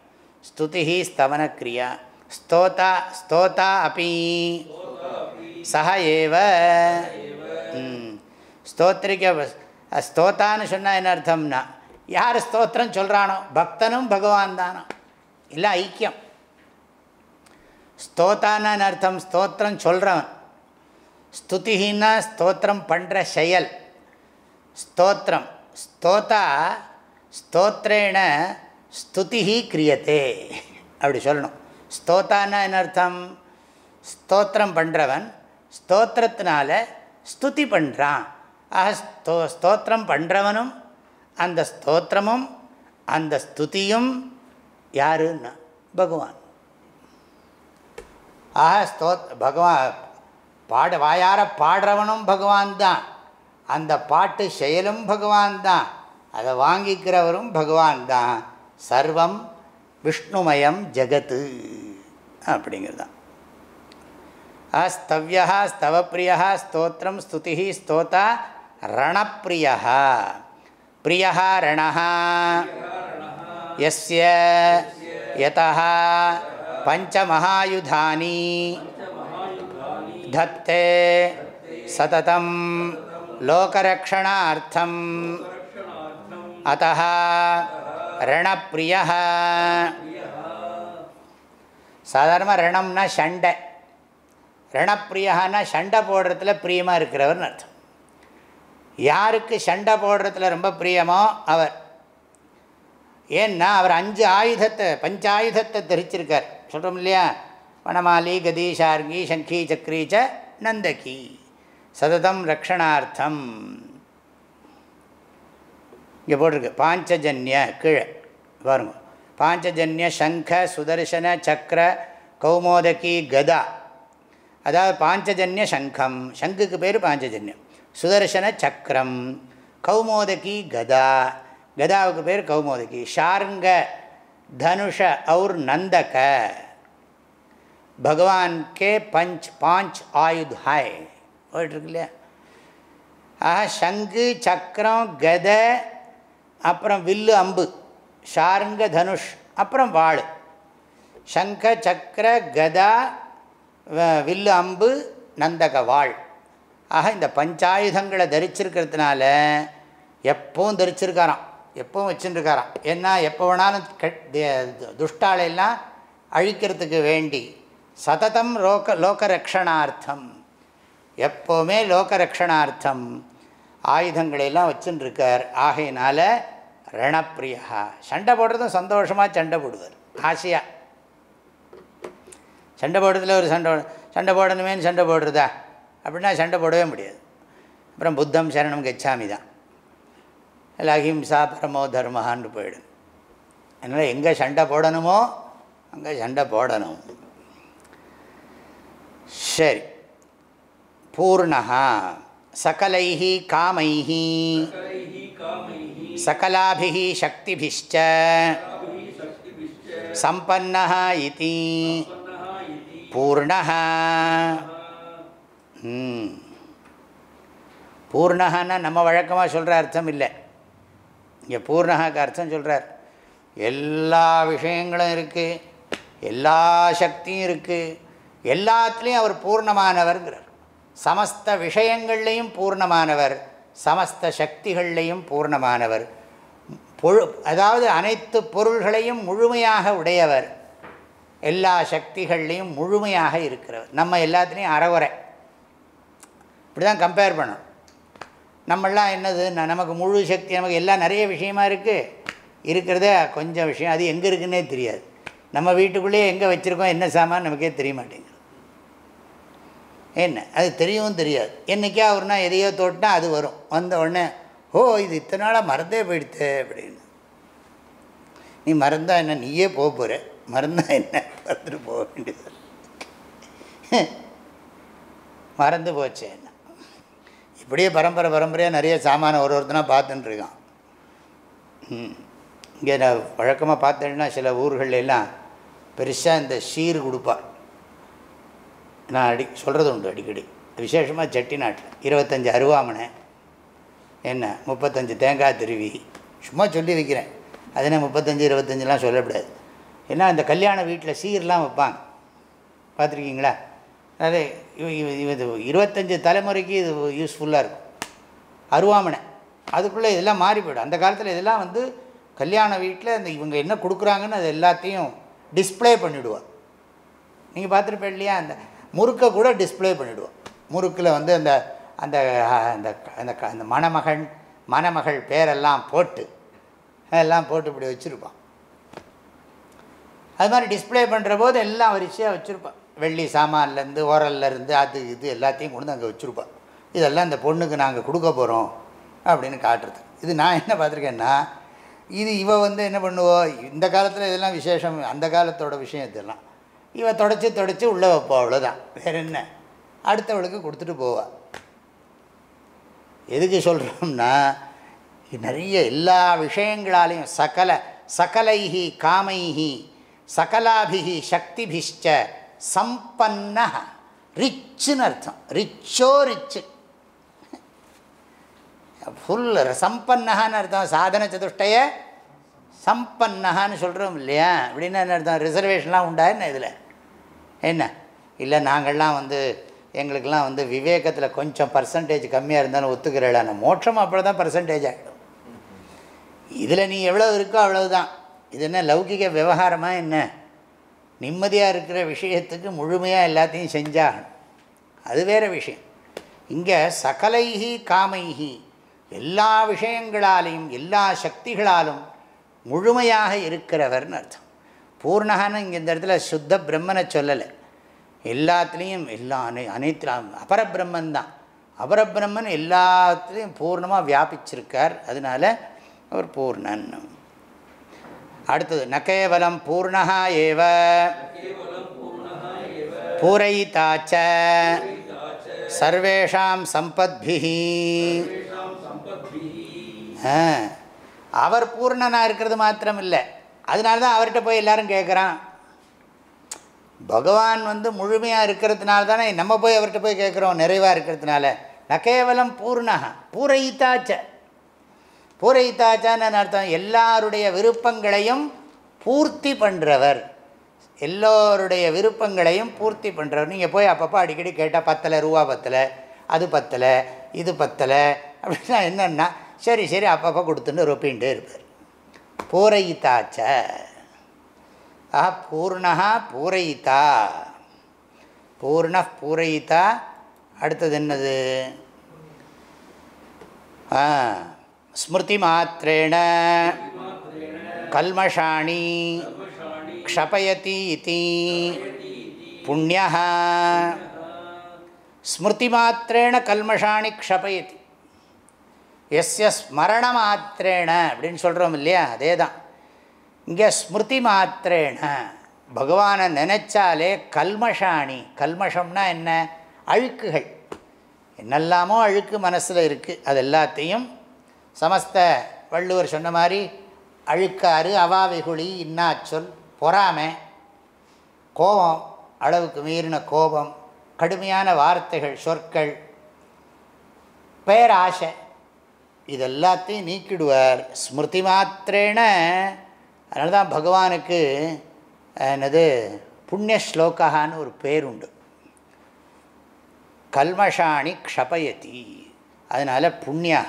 ஸ்துதிஹி ஸ்தவன கிரியா ஸ்தோதா ஸ்தோதா அப்பி. சஹ ஏவ. ஸ்தோத்திரிக்க ஸ்தோத்தான்னு சொன்னால் என்ன அர்த்தம்னா யார் ஸ்தோத்திரம் சொல்கிறானோ பக்தனும் பகவான் தானோ. இல்லை ஐக்கியம். ஸ்தோத்தான்னு அர்த்தம்? ஸ்தோத்திரம் சொல்கிறவன் ஸ்துதிஹின்னா ஸ்தோத்திரம் பண்ணுற செயல். ஸ்தோத்திரம். ஸ்தோத்தா ஸ்தோத்திரேன ஸ்துதிஹி கிரியத்தே அப்படி சொல்லணும். ஸ்தோத்தான்னா என்ன அர்த்தம்? ஸ்தோத்திரம் பண்ணுறவன் ஸ்தோத்திரத்தினால ஸ்துதி பண்ணுறான் ஆக ஸ்தோ ஸ்தோத்திரம் பண்ணுறவனும் அந்த ஸ்தோத்திரமும் அந்த ஸ்துதியும் யாருன்னா? பகவான். ஆக ஸ்தோ பகவான் பாட வாயார பாடுறவனும் பகவான் தான். அந்த பாட்டு செயலும் பகவான் தான். அதை வாங்கிக்கிறவரும் பகவான் தான். சர்வம் விஷ்ணுமயம் ஜகத்து அப்படிங்கிறது தான் ஸ்தவ்யா ஸ்தவப்பிரியா ஸ்தோத்திரம் ஸ்துதி ஸ்தோதா ரணப்பிரியா பிரியா ரண எஸ்ய யதா பஞ்சமகாயுதானி. தத்தே. சததம். லோகரக்ஷணார்த்தம். அத்தः ரணப்பிரியா சாதாரணமாக ரணம்னா சண்டை. ரணப்பிரியான்னா சண்டை போடுறதுல பிரியமாக இருக்கிறவர்னு அர்த்தம். யாருக்கு சண்டை போடுறதுல ரொம்ப பிரியமோ அவர். ஏன்னா அவர் அஞ்சு ஆயுதத்தை பஞ்சாயுதத்தை தரிச்சிருக்கார். சொல்கிறோம் இல்லையா? வனமாலி கதி ஷார்கி சங்கி சக்ரி ச நந்தகி. சததம் ரக்ஷணார்த்தம். இங்கே போட்டிருக்கு. பாஞ்சஜன்ய கீழே. பாருங்க. பாஞ்சஜன்ய சங்க சுதர்சன சக்கர கௌமோதகி கதா. அதாவது பாஞ்சஜன்ய சங்கம். சங்குக்கு பேர் பாஞ்சஜன்யம். சுதர்சன சக்கரம் கௌமோதகி கதா. கதாவுக்கு பேர் கௌமோதகி. ஷார்ங்க தனுஷ அவுர் நந்தக. பகவான் கே பஞ்ச் பாஞ்ச் ஆயுத் ஹாய் போயிட்டுருக்கு இல்லையா? ஆஹா சங்கு சக்கரம் கதை அப்புறம் வில்லு அம்பு ஷாருங்க தனுஷ் அப்புறம் வாள். சங்க சக்கர கதா வில்லு அம்பு நந்தக வாழ் ஆக இந்த பஞ்சாயுதங்களை தரிச்சிருக்கிறதுனால எப்பவும் தரிச்சிருக்காராம் எப்பவும் வச்சுருக்காராம் ஏன்னா எப்போ வேணாலும் கெட் துஷ்டாளையெல்லாம் அழிக்கிறதுக்கு வேண்டி சததம் லோக லோக ரக்ஷணார்த்தம் எப்போவுமே லோகரக்ஷணார்த்தம் ஆயுதங்களையெல்லாம் வச்சுருக்கார் ஆகையினால் ரணப்பிரியா சண்டை போடுறதும் சந்தோஷமாக சண்டை போடுவார். ஆசையாக சண்டை போடுறதுல ஒரு சண்டை சண்டை போடணுமேனு சண்டை போடுறதா? அப்படின்னா சண்டை போடவே முடியாது. அப்புறம் புத்தம் சரணம் கச்சாமி தான். இல்லை அஹிம்சா பரமோ தர்மஹான்னு போயிடும். அதனால் எங்கே சண்டை போடணுமோ அங்கே சண்டை போடணும். சரி. பூர்ணா சகலைः காமைः சகலாபிகி சக்திபிஷ்ட சம்பன்னः इति। பூர்ணः பூர்ணகன்னா நம்ம வழக்கமாக சொல்கிற அர்த்தம் இல்லை இங்கே பூர்ணகாக்கு அர்த்தம் சொல்கிறார் எல்லா விஷயங்களும் இருக்குது எல்லா சக்தியும் இருக்குது எல்லாத்துலேயும் அவர் பூர்ணமானவர்கிறார் சமஸ்த விஷயங்கள்லேயும் பூர்ணமானவர். சமஸ்த சக்திகள்லையும் பூர்ணமானவர். பொழு அதாவது அனைத்து பொருள்களையும் முழுமையாக உடையவர். எல்லா சக்திகள்லேயும் முழுமையாக இருக்கிறவர். நம்ம எல்லாத்துலேயும் அறவுரை. இப்படி தான் கம்பேர் பண்ணணும். நம்மளாம் என்னது? நமக்கு முழு சக்தி நமக்கு எல்லாம் நிறைய விஷயமா இருக்குது இருக்கிறதே கொஞ்சம் விஷயம் அது எங்கே இருக்குன்னே தெரியாது. நம்ம வீட்டுக்குள்ளேயே எங்கே வச்சுருக்கோம் என்ன சாமான் நமக்கே தெரிய மாட்டேங்குது. என்ன? அது தெரியவும் தெரியாது. என்றைக்கே அவர்னா எதையோ தோட்டினா அது வரும். வந்த உடனே ஓ இது இத்தனை நாளாக மறந்தே போயிடுத்து அப்படின்னு. நீ மறந்தா என்ன? நீயே போக போகிற மறந்தா என்ன? மறந்துட்டு போக வேண்டியது. மறந்து போச்சு என்ன? இப்படியே பரம்பரை பரம்பரையாக நிறைய சாமானை ஒரு ஒருத்தனாக பார்த்துட்டுருக்கான் ம். இங்கே நான் வழக்கமாக பார்த்தேன்னா சில ஊர்கள்ல எல்லாம் பெருசாக இந்த சீர் கொடுப்பா நான் அடி சொல்கிறது உண்டு அடிக்கடி. விசேஷமாக செட்டிநாட்டில் இருபத்தஞ்சி அருவாமனை என்ன முப்பத்தஞ்சு தேங்காய் திருவி. சும்மா சொல்லி வைக்கிறேன். அதனால் முப்பத்தஞ்சு இருபத்தஞ்சுலாம் சொல்லக்கூடாது. ஏன்னா இந்த கல்யாண வீட்டில் சீர்லாம் வைப்பாங்க. பார்த்துருக்கீங்களா? அதே இது இருபத்தஞ்சி தலைமுறைக்கு இது யூஸ்ஃபுல்லாக இருக்கும். அருவாமனை. அதுக்குள்ளே இதெல்லாம் மாறி போயிடும். அந்த காலத்தில் இதெல்லாம் வந்து கல்யாண வீட்டில் அந்த இவங்க என்ன கொடுக்குறாங்கன்னு அது எல்லாத்தையும் டிஸ்பிளே பண்ணிவிடுவார் நீங்கள் பார்த்துருப்பேன் இல்லையா? அந்த முறுக்கை கூட டிஸ்பிளே பண்ணிவிடுவோம் முறுக்கில் வந்து அந்த அந்த அந்த அந்த க- அந்த மணமகன் மணமகள் பேரெல்லாம் போட்டு எல்லாம் போட்டு இப்படி வச்சுருப்பான். அது மாதிரி டிஸ்பிளே பண்ணுற போது எல்லாம் வரிசையாக வச்சுருப்பான். வெள்ளி சாமான்லேருந்து ஓரல்லேருந்து அது இது எல்லாத்தையும் கொண்டு அங்கே வச்சுருப்பான். இதெல்லாம் இந்த பொண்ணுக்கு நாங்கள் கொடுக்க போகிறோம் அப்படின்னு காட்டுறது. இது நான் என்ன பார்த்துருக்கேன்னா இது இவ வந்து என்ன பண்ணுவோம் இந்த காலத்தில் இதெல்லாம் விசேஷம் அந்த காலத்தோட விஷயம் இதெல்லாம். இவ தொடச்சி தொடச்சி உள்ளே வைப்போம் அவ்வளோதான் வேறு என்ன? அடுத்தவளுக்கு கொடுத்துட்டு போவா. எதுக்கு சொல்கிறோம்னா நிறைய எல்லா விஷயங்களாலையும் சகல சகலைஹி காமைஹி சகலாபிஹி சக்திபிஷ்ட சம்பன்ன ரிச்சுன்னு அர்த்தம். ரிச்சோ ரிச்சு. ஃபுல் சம்பன்னஹான்னு அர்த்தம். சாதன சதுஷ்டய சம்பன்னஹான்னு சொல்கிறோம் இல்லையா? அப்படின்னா என்ன அர்த்தம்? ரிசர்வேஷன்லாம் உண்டா என்ன இதில்? என்ன? இல்லை நாங்கள்லாம் வந்து எங்களுக்கெல்லாம் வந்து விவேகத்தில் கொஞ்சம் பர்சன்டேஜ் கம்மியாக இருந்தாலும் ஒத்துக்கிறேன் மோட்சம் அப்படி தான் பர்சன்டேஜ் ஆகிடும் இதில் நீ எவ்வளோ இருக்கோ அவ்வளவுதான். இது என்ன லௌகிக விவகாரமாக என்ன? நிம்மதியாக இருக்கிற விஷயத்துக்கு முழுமையாக எல்லாத்தையும் செஞ்சாகணும். அது வேறு விஷயம். இங்கே சகலைஹி காமைஹி எல்லா விஷயங்களாலையும் எல்லா சக்திகளாலும் முழுமையாக இருக்கிறவர்னு அர்த்தம். பூர்ணகான்னு இங்கே இந்த இடத்துல சுத்த பிரம்மனை சொல்லலை. எல்லாத்துலேயும் எல்லா அனை அனைத்து அபரபிரம்மன் தான் அபரபிரம்மன் எல்லாத்துலேயும் பூர்ணமாக வியாபிச்சிருக்கார். அதனால அவர் பூர்ணன். அடுத்தது ந கேவலம் பூர்ணா ஏவ. பூரயிதாச்ச சர்வேஷாம் சம்பத்பிஹி. ஆ, அவர் பூர்ணனாக இருக்கிறது மாத்திரம் இல்லை அதனால தான் அவர்கிட்ட போய் எல்லோரும் கேட்குறான் பகவான் வந்து முழுமையாக இருக்கிறதுனால தானே நம்ம போய் அவர்கிட்ட போய் கேட்குறோம் நிறைவாக இருக்கிறதுனால. ந கேவலம் பூர்ணா பூரயித்தாச்ச. பூரயித்தாச்சான்னு அர்த்தம்? எல்லாருடைய விருப்பங்களையும் பூர்த்தி பண்ணுறவர் எல்லோருடைய விருப்பங்களையும் பூர்த்தி பண்ணுறவர் நீங்கள் போய் அப்பப்போ அடிக்கடி கேட்டால் பத்தலை ரூபா பத்தலை அது பத்தலை இது பத்தலை அப்படின்னா என்னென்னா சரி சரி அப்பப்போ கொடுத்துன்னு ரொப்பின்ட்டு இருப்பார். பூரயிதாச்ச. ஆஹா பூர்ணா பூரயிதா. பூர்ண பூரயிதா. அடுத்தது என்னது? ஸ்மிருதி மாத்திரேண கல்மஷாணி. க்ஷபயதி இதி புண்ணிய ஸ்மிருதி மாத்திரேண கல்மஷாணி க்ஷபயதி. எஸ்ய ஸ்மரண மாத்திரேன அப்படின்னு சொல்கிறோம் இல்லையா? அதே தான் இங்கே ஸ்மிருதி மாத்திரேன பகவானை நினைச்சாலே கல்மஷாணி. கல்மஷம்னா என்ன? அழுக்குகள். என்னெல்லாமோ அழுக்கு மனசில் இருக்குது அது எல்லாத்தையும் சமஸ்த வள்ளுவர் சொன்ன மாதிரி அழுக்காறு அவாவிகுழி இன்னாச்சொல் பொறாமை கோபம் அளவுக்கு மீறின கோபம் கடுமையான வார்த்தைகள் சொற்கள் பேராசை இது எல்லாத்தையும் நீக்கிடுவார். ஸ்மிருதி மாத்திரேன. அதனால தான் பகவானுக்கு என்னது புண்ணிய ஸ்லோகான்னு ஒரு பேருண்டு. கல்மஷாணி க்ஷபயதி. அதனால் புண்ணியா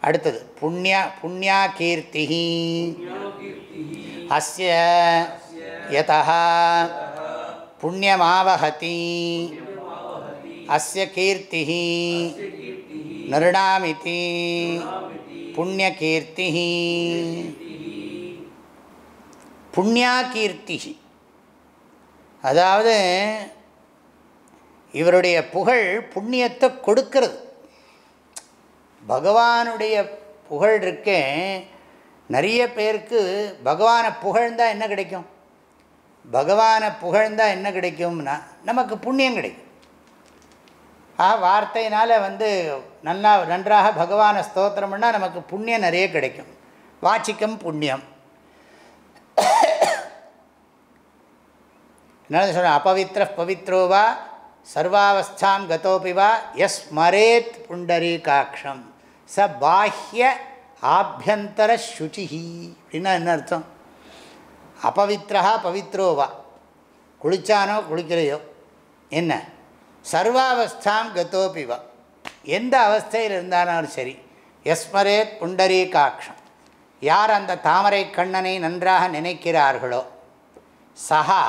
அடுத்தது புண்ணிய புண்ணியா கீர்த்தி. அஸ்ய யதா புண்ணியமாவகதி. அஸ்ய கீர்த்தி. நிருணாமிதி புண்ணியகீர்த்தி புண்ணியாகீர்த்தி அதாவது இவருடைய புகழ் புண்ணியத்தை கொடுக்கிறது. பகவானுடைய புகழ் இருக்கே நிறைய பேருக்கு பகவானை புகழ்ந்தால் என்ன கிடைக்கும்? பகவானை புகழ்ந்தால் என்ன கிடைக்கும்னா நமக்கு புண்ணியம் கிடைக்கும். ஆ வார்த்தையினால் வந்து நன்னா நன்றாக பகவானை ஸ்தோத்திரம் பண்ணால் நமக்கு புண்ணியம் நிறைய கிடைக்கும். வாச்சிக்கம் புண்ணியம். என்ன சொல்கிறேன் அபவித்ர பவித்ரோவா சர்வாவஸ்தாம் கதோபிவா எஸ் மரேத் புண்டரீகாட்சம். ச பாஹ்ய ஆபியந்தர சுச்சிஹி. அப்படின்னா என்ன அர்த்தம்? அபவித்ரா பவித்ரோவா குளிச்சானோ குளிக்கிறையோ என்ன? சர்வாவஸ்தாம் கதோபிவா எந்த அவஸ்தையில் இருந்தாலும் சரி. எஸ்மரேத் புண்டரீகாட்சம் யார் அந்த தாமரை கண்ணனை நன்றாக நினைக்கிறார்களோ? சஹா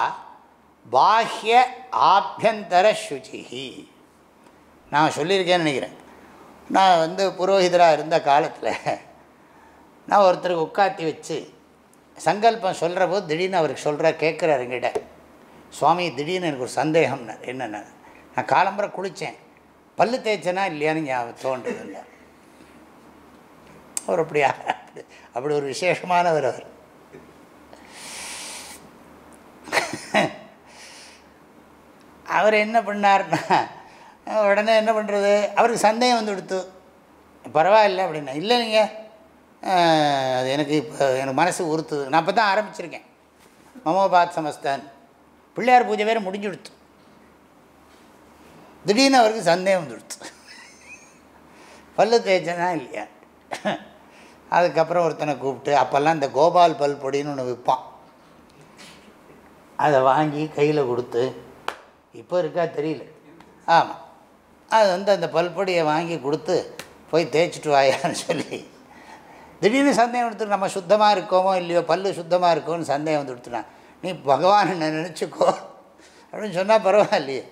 பாஹ்ய ஆபியந்தர சுச்சிஹி நான் சொல்லியிருக்கேன்னு நினைக்கிறேன். நான் வந்து புரோஹிதராக இருந்த காலத்தில் நான் ஒருத்தருக்கு உட்காத்தி வச்சு சங்கல்பம் சொல்கிற போது திடீர்னு அவருக்கு சொல்கிற கேட்குறாரு எங்கிட்ட சுவாமி திடீர்னு எனக்கு ஒரு சந்தேகம்னார். என்னென்ன நான் காலம்புரை குளித்தேன் பல்லு தேய்ச்சனா இல்லையான்னு ஞாபகம் தோன்றுது இல்லை அவர் அப்படியா அப்படி ஒரு விசேஷமானவர் அவர். அவர் என்ன பண்ணார்னா உடனே என்ன பண்ணுறது அவருக்கு சந்தேகம் வந்து கொடுத்து பரவாயில்ல அப்படின்னா இல்லை நீங்கள் அது எனக்கு இப்போ எனக்கு மனசு உறுத்துது. நான் இப்போ தான் ஆரம்பிச்சிருக்கேன். மமோபாத் சமஸ்தான். பிள்ளையார் பூஜை வேறு முடிஞ்சு கொடுத்து திடீர்னு அவருக்கு சந்தேகம் வந்து கொடுத்து பல்லு தேய்ச்சனா இல்லையா? அதுக்கப்புறம் ஒருத்தனை கூப்பிட்டு அப்போல்லாம் இந்த கோபால் பல் பொடின்னு ஒன்று விற்பான் அதை வாங்கி கையில் கொடுத்து இப்போ இருக்கா தெரியல. ஆமாம் அது வந்து அந்த பல்பொடியை வாங்கி கொடுத்து போய் தேய்ச்சிட்டு வாயான்னு சொல்லி திடீர்னு சந்தேகம் எடுத்து நம்ம சுத்தமாக இருக்கோமோ இல்லையோ பல்லு சுத்தமாக இருக்கோன்னு சந்தேகம் வந்து கொடுத்துட்டான் நீ என்ன நினச்சிக்கோ. அப்படின்னு சொன்னால் பரவாயில்லையே.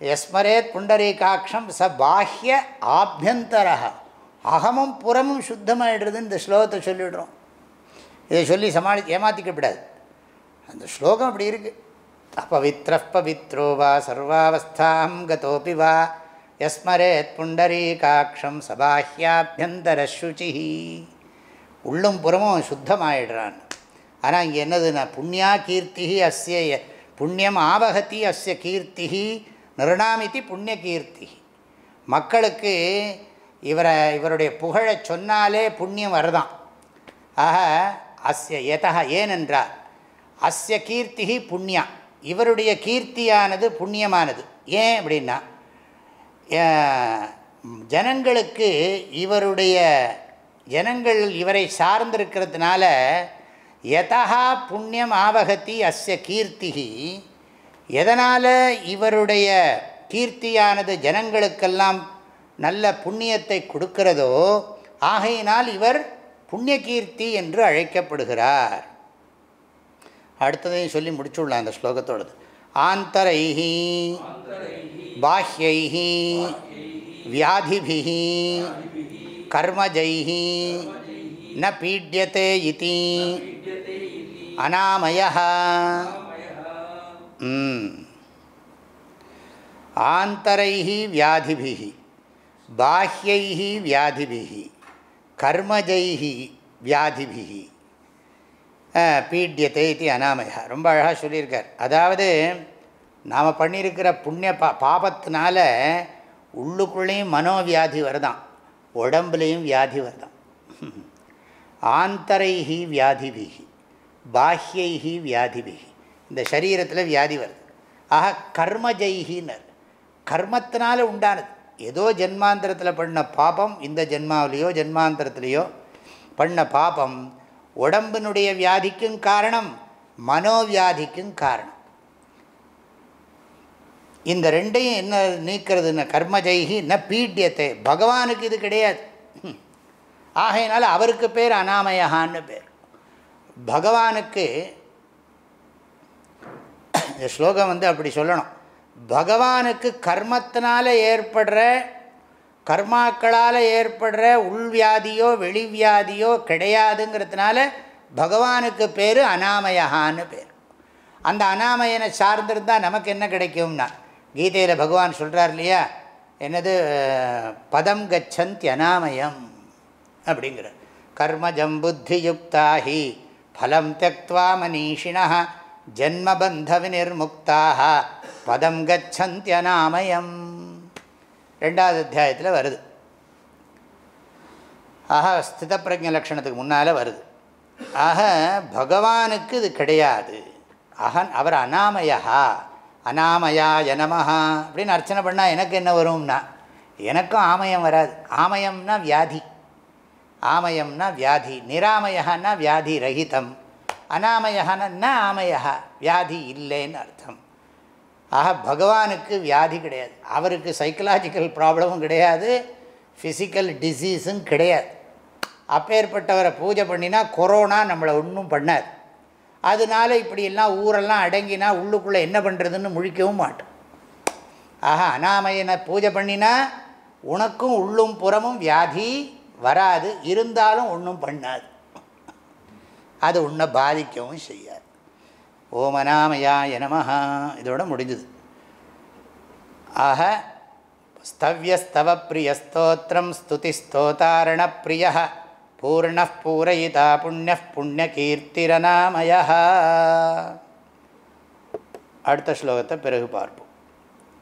எஸ்மரேத் புண்டரீகாட்சம் ச பாஹ்ய ஆபியந்தரா அகமும் புறமும் சுத்தமாகிடுறதுன்னு இந்த ஸ்லோகத்தை சொல்லிவிடுறோம். இதை சொல்லி சமாளி ஏமாற்றிக்கப்படாது அந்த ஸ்லோகம் அப்படி இருக்குது அபவித்ர பவித்ரோ வா சர்வாவஸ்தாம் கதோபி வா. எஸ்மரேத் புண்டரீகாட்சம் சபாஹ்யாபியந்தர சுச்சி உள்ளும் புறமும் சுத்தமாயிடுறான். ஆனால் இங்கே என்னதுன்னா புண்ணியா கீர்த்தி அஸ்ய புண்ணியம் ஆவகத்தி அஸ்ய கீர்த்தி நிருணாமிதி புண்ணிய கீர்த்தி மக்களுக்கு இவரை இவருடைய புகழை சொன்னாலே புண்ணியம் வருதான். ஆக அஸ்ய எதா ஏனென்றால் அஸ்ய கீர்த்தி புண்ணியா. இவருடைய கீர்த்தியானது புண்ணியமானது. ஏன் அப்படின்னா ஜனங்களுக்கு இவருடைய ஜனங்கள் இவரை சார்ந்திருக்கிறதுனால யதா புண்ணியம் ஆவகத்தி அஸ்ய கீர்த்திகி எதனால் இவருடைய கீர்த்தியானது ஜனங்களுக்கெல்லாம் நல்ல புண்ணியத்தை கொடுக்கிறதோ ஆகையினால் இவர் புண்ணிய கீர்த்தி என்று அழைக்கப்படுகிறார். அடுத்ததையும் சொல்லி முடிச்சுடலாம் அந்த ஸ்லோகத்தோடது. ஆந்தரைஹி பாஹ்யைஹி வியாதிபிஹி கர்மஜைஹி ந பீட்யதே இதி அநாமய ஆந்தரைஹி வியாதிபிகி பாஹ்யைஹி வியாதிபிகி கர்மஜைஹி வியாதிபிகி பீட்யத்தை இது அனாமயா. ரொம்ப அழகாக சொல்லியிருக்கார். அதாவது நாம் பண்ணியிருக்கிற புண்ணிய பா பாபத்தினால உள்ளுக்குள்ளேயும் மனோவியாதி வருதான். உடம்புலேயும் வியாதி வருதான். ஆந்தரைஹி வியாதிபிகி பாஹ்யைஹி வியாதிபிகி இந்த சரீரத்தில் வியாதி வருது. ஆக கர்மஜைஹின்னர் கர்மத்தினால உண்டானது. ஏதோ ஜென்மாந்திரத்தில் பண்ண பாபம் இந்த ஜென்மாவிலேயோ ஜென்மாந்திரத்திலேயோ பண்ண பாபம் உடம்பினுடைய வியாதிக்கும் காரணம் மனோவியாதிக்கும் காரணம். இந்த ரெண்டையும் என்ன நீக்கிறதுன்னு கர்மஜைகி ந பீட்டியத்தை பகவானுக்கு இது கிடையாது. ஆகையினால அவருக்கு பேர் அனாமயகான்னு பேர். பகவானுக்கு இந்த ஸ்லோகம் வந்து அப்படி சொல்லணும். பகவானுக்கு கர்மத்தினால் ஏற்படுற கர்மாக்களால் ஏற்படுற உள்வியாதியோ வெளிவியாதியோ கிடையாதுங்கிறதுனால பகவானுக்கு பேர் அனாமயகான்னு பேர். அந்த அனாமயனை சார்ந்திருந்தால் நமக்கு என்ன கிடைக்கும்னா கீதையில் பகவான் சொல்கிறார் இல்லையா என்னது பதம் கச்சந்தி அனாமயம் அப்படிங்கிற கர்மஜம் புத்தியுக்தாஹி ஃபலம் தக்வா மனீஷினா ஜென்மபந்தவினிர்முக்தாக பதம் கச்சந்தி அனாமயம் ரெண்டாவது அத்தியாயத்தில் வருது. ஆக ஸ்தித பிரஜ லக்ஷணத்துக்கு முன்னால் வருது. ஆக பகவானுக்கு இது கிடையாது. அகன் அவர் அனாமயா அனாமயா எனமஹா அப்படின்னு அர்ச்சனை பண்ணால் எனக்கு என்ன வரும்னா எனக்கும் ஆமயம் வராது. ஆமயம்னா வியாதி. ஆமயம்னா வியாதி. நிராமயன்னா வியாதி ரஹிதம். அனாமயன்னா ந ஆமயா வியாதி இல்லைன்னு அர்த்தம். ஆக பகவானுக்கு வியாதி கிடையாது. அவருக்கு சைக்கலாஜிக்கல் ப்ராப்ளமும் கிடையாது. ஃபிசிக்கல் டிசீஸும் கிடையாது. அப்பேற்பட்டவரை பூஜை பண்ணினா கொரோனா நம்மளை ஒன்றும் பண்ணாது. அதனால இப்படியெல்லாம் ஊரெல்லாம் அடங்கினா உள்ளுக்குள்ளே என்ன பண்ணுறதுன்னு முழிக்கவும் மாட்டோம். ஆக அனாமயனை பூஜை பண்ணினா உனக்கும் உள்ளும் புறமும் வியாதி வராது. இருந்தாலும் ஒன்றும் பண்ணாது. அது உன்னை பாதிக்கவும் செய்யாது. ஓம் அனாமயாய நமஹா. இதோட முடிஞ்சுது. ஆக ஸ்தவ்யஸ்தவ பிரியஸ்தோத்திரம் ஸ்துதி ஸ்தோதாரண பிரிய பூர்ண பூரயிதா புண்ணிய புண்ணியகீர்த்திரநாமய அடுத்த ஸ்லோகத்தை பிறகு பார்ப்போம்.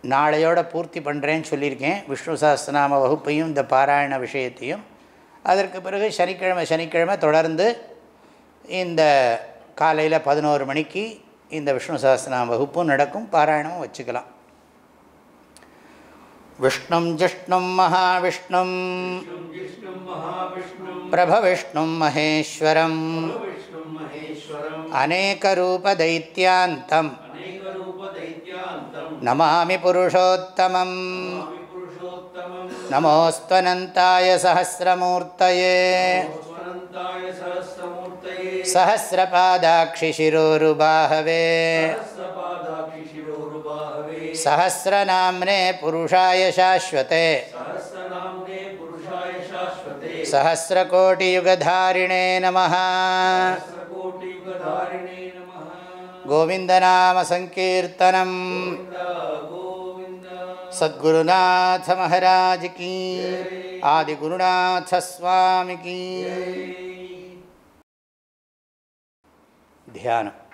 நாளையோட பூர்த்தி பண்ணுறேன்னு சொல்லியிருக்கேன். விஷ்ணு சஹஸ்ரநாம வகுப்பையும் இந்த பாராயண விஷயத்தையும். அதற்கு பிறகு சனிக்கிழமை சனிக்கிழமை தொடர்ந்து இந்த காலையில் பதினோரு மணிக்கு இந்த விஷ்ணு சஹஸ்ரநாம வகுப்பும் நடக்கும் பாராயணமும் வச்சுக்கலாம் விஷ்ணும் ஜிஷ்ணும் மகாவிஷ்ணும் விஷ்ணும் மகாவிஷ்ணும் பிரபவிஷ்ணும் மகேஸ்வரம் விஷ்ணும் மகேஸ்வரம் அநேகரூபதைத்யாந்தம் अनेकरूपदैत्यान्तम् நமாமி புருஷோத்தமம் स्वामि पुरुषोत्तमम् நமோஸ்த்வனந்தாய சஹசிரமூர்த்தயே स्वनन्ताय सहस्रमूर्तये सहस्रपादाक्षि शिरोरुबाहवे सहस्रपादाक्षिशिरोरुबाहवे सहस्रनाम्ने पुरुषाय शाश्वते सहस्रनाम्ने पुरुषाय शाश्वते सहस्रकोटियुगधारिणे नमः सहस्रकोटियुगधारिणे नमः गोविन्दनामसङ्कीर्तनम् गोविन्द गोविन्द सद्गुरुनाथ महाराज की। आदिगुरुनाथ स्वामी की। ध्याனம்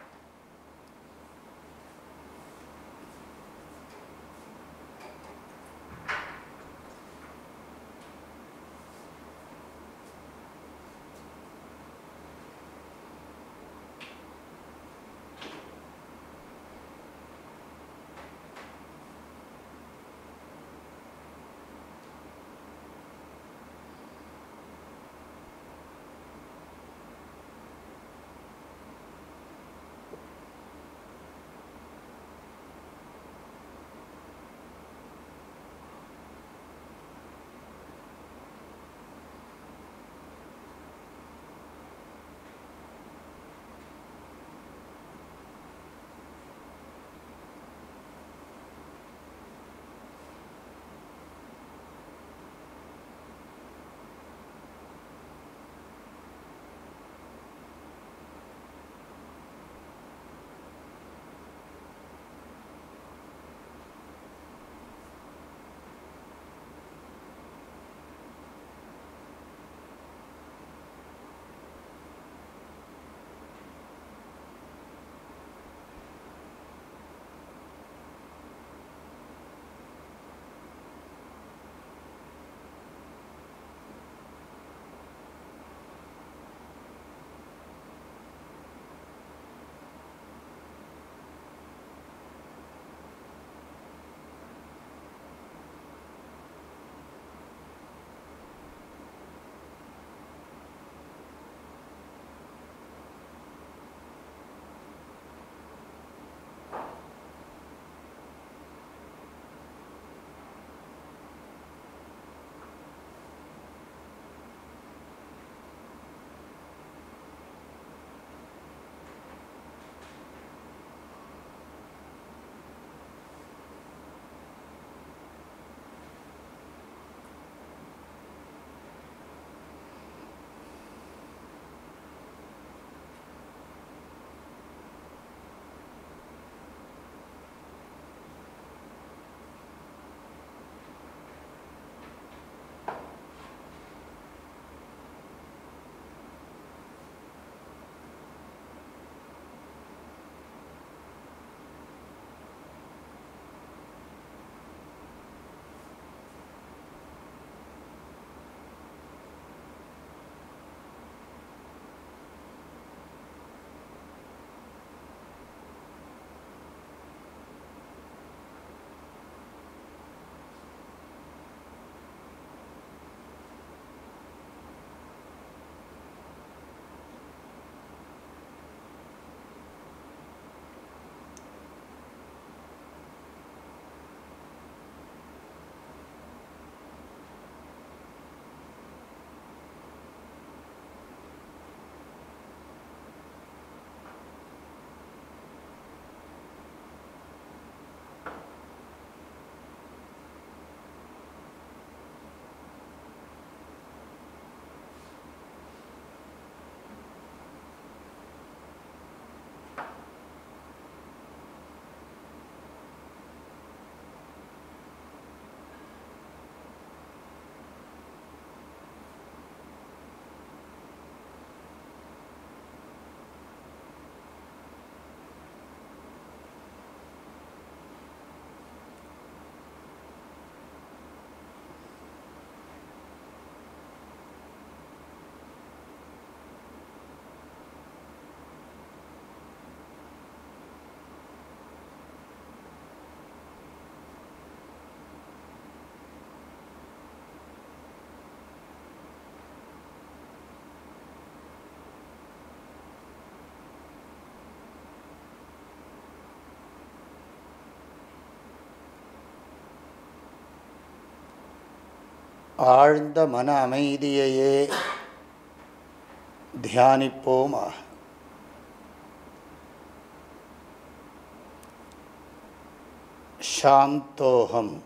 ஆழ்ந்த மன அமைதியையே தியானிப்போமாக சாந்தோகம்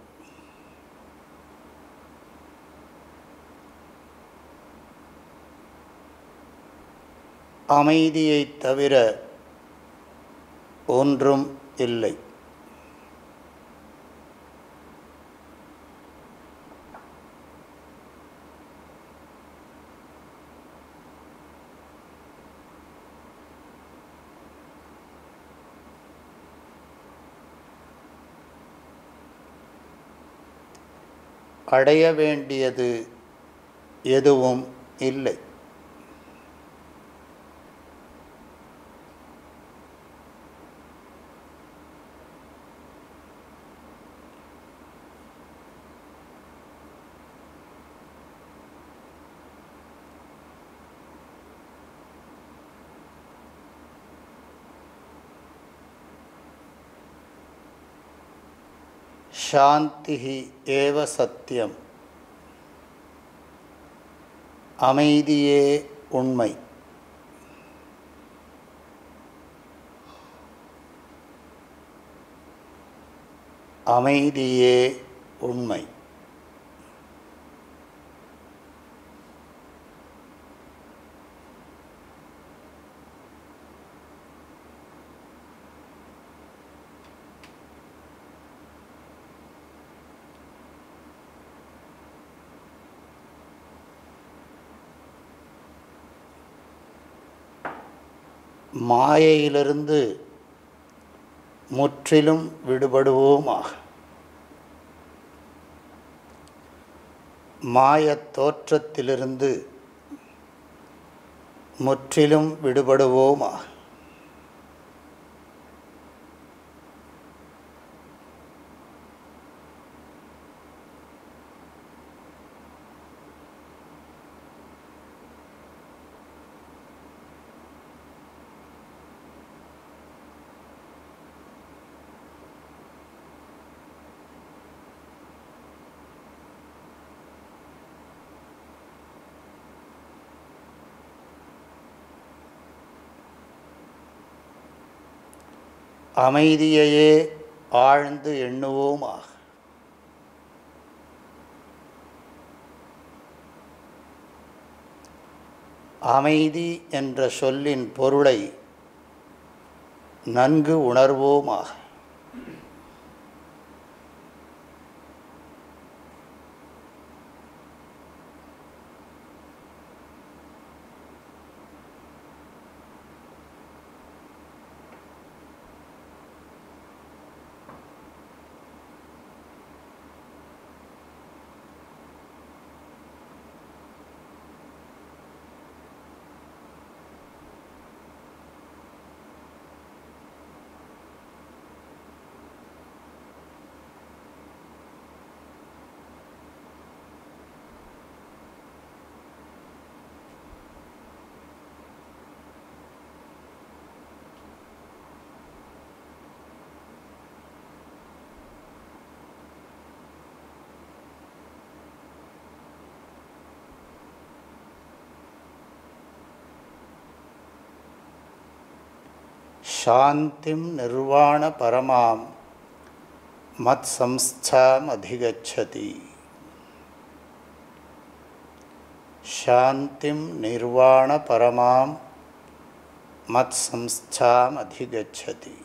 அமைதியைத் தவிர ஒன்றும் இல்லை. அடைய வேண்டியது எதுவும் இல்லை. சாந்தி ஏவ சத்தியம் அமைதியே உண்மை। அமைதியே உண்மை। மாயையிலிருந்து முற்றிலும் விடுபடுவோமாக. மாயத் தோற்றத்திலிருந்து முற்றிலும் விடுபடுவோமாக. அமைதியையே ஆழ்ந்து எண்ணுவோமாக. அமைதி என்ற சொல்லின் பொருளை நன்கு உணர்வோமாக. சாந்திம் நிர்வாண பரமாம் மத் சம்ஸ்தாம் அதிகச்சதி சாந்திம் நிர்வாண பரமாம் மத் சம்ஸ்தாம் அதிகச்சதி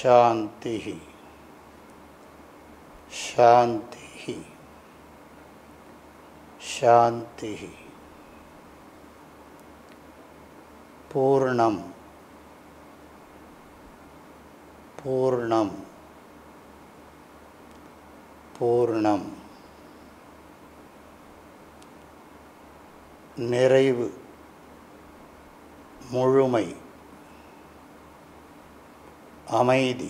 शांति शांति शांति पूर्णम पूर्णम पूर्णम நிறைவு முழுமை அமைதி.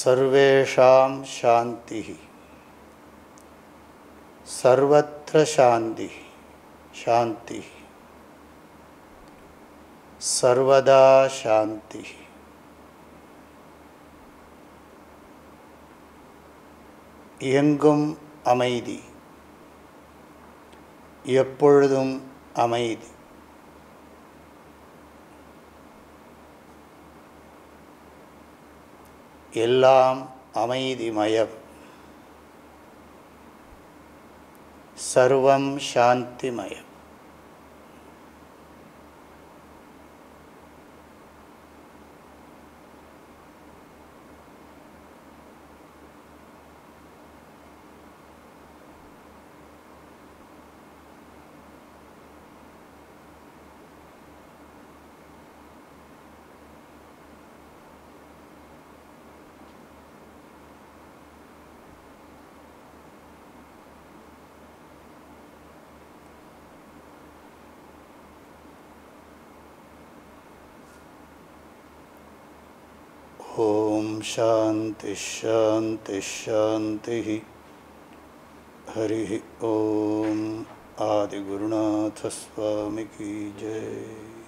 सर्वेषां शान्तिः सर्वत्र शान्तिः शान्तिः सर्वदा शान्तिः எங்கும் அமைதி எப்பொழுதும் அமைதி எல்லாம் அமைதிமயம். சர்வம் சாந்திமயம். शांति शांति शांति हरि ओम। आदिगुरुनाथ स्वामी की जय।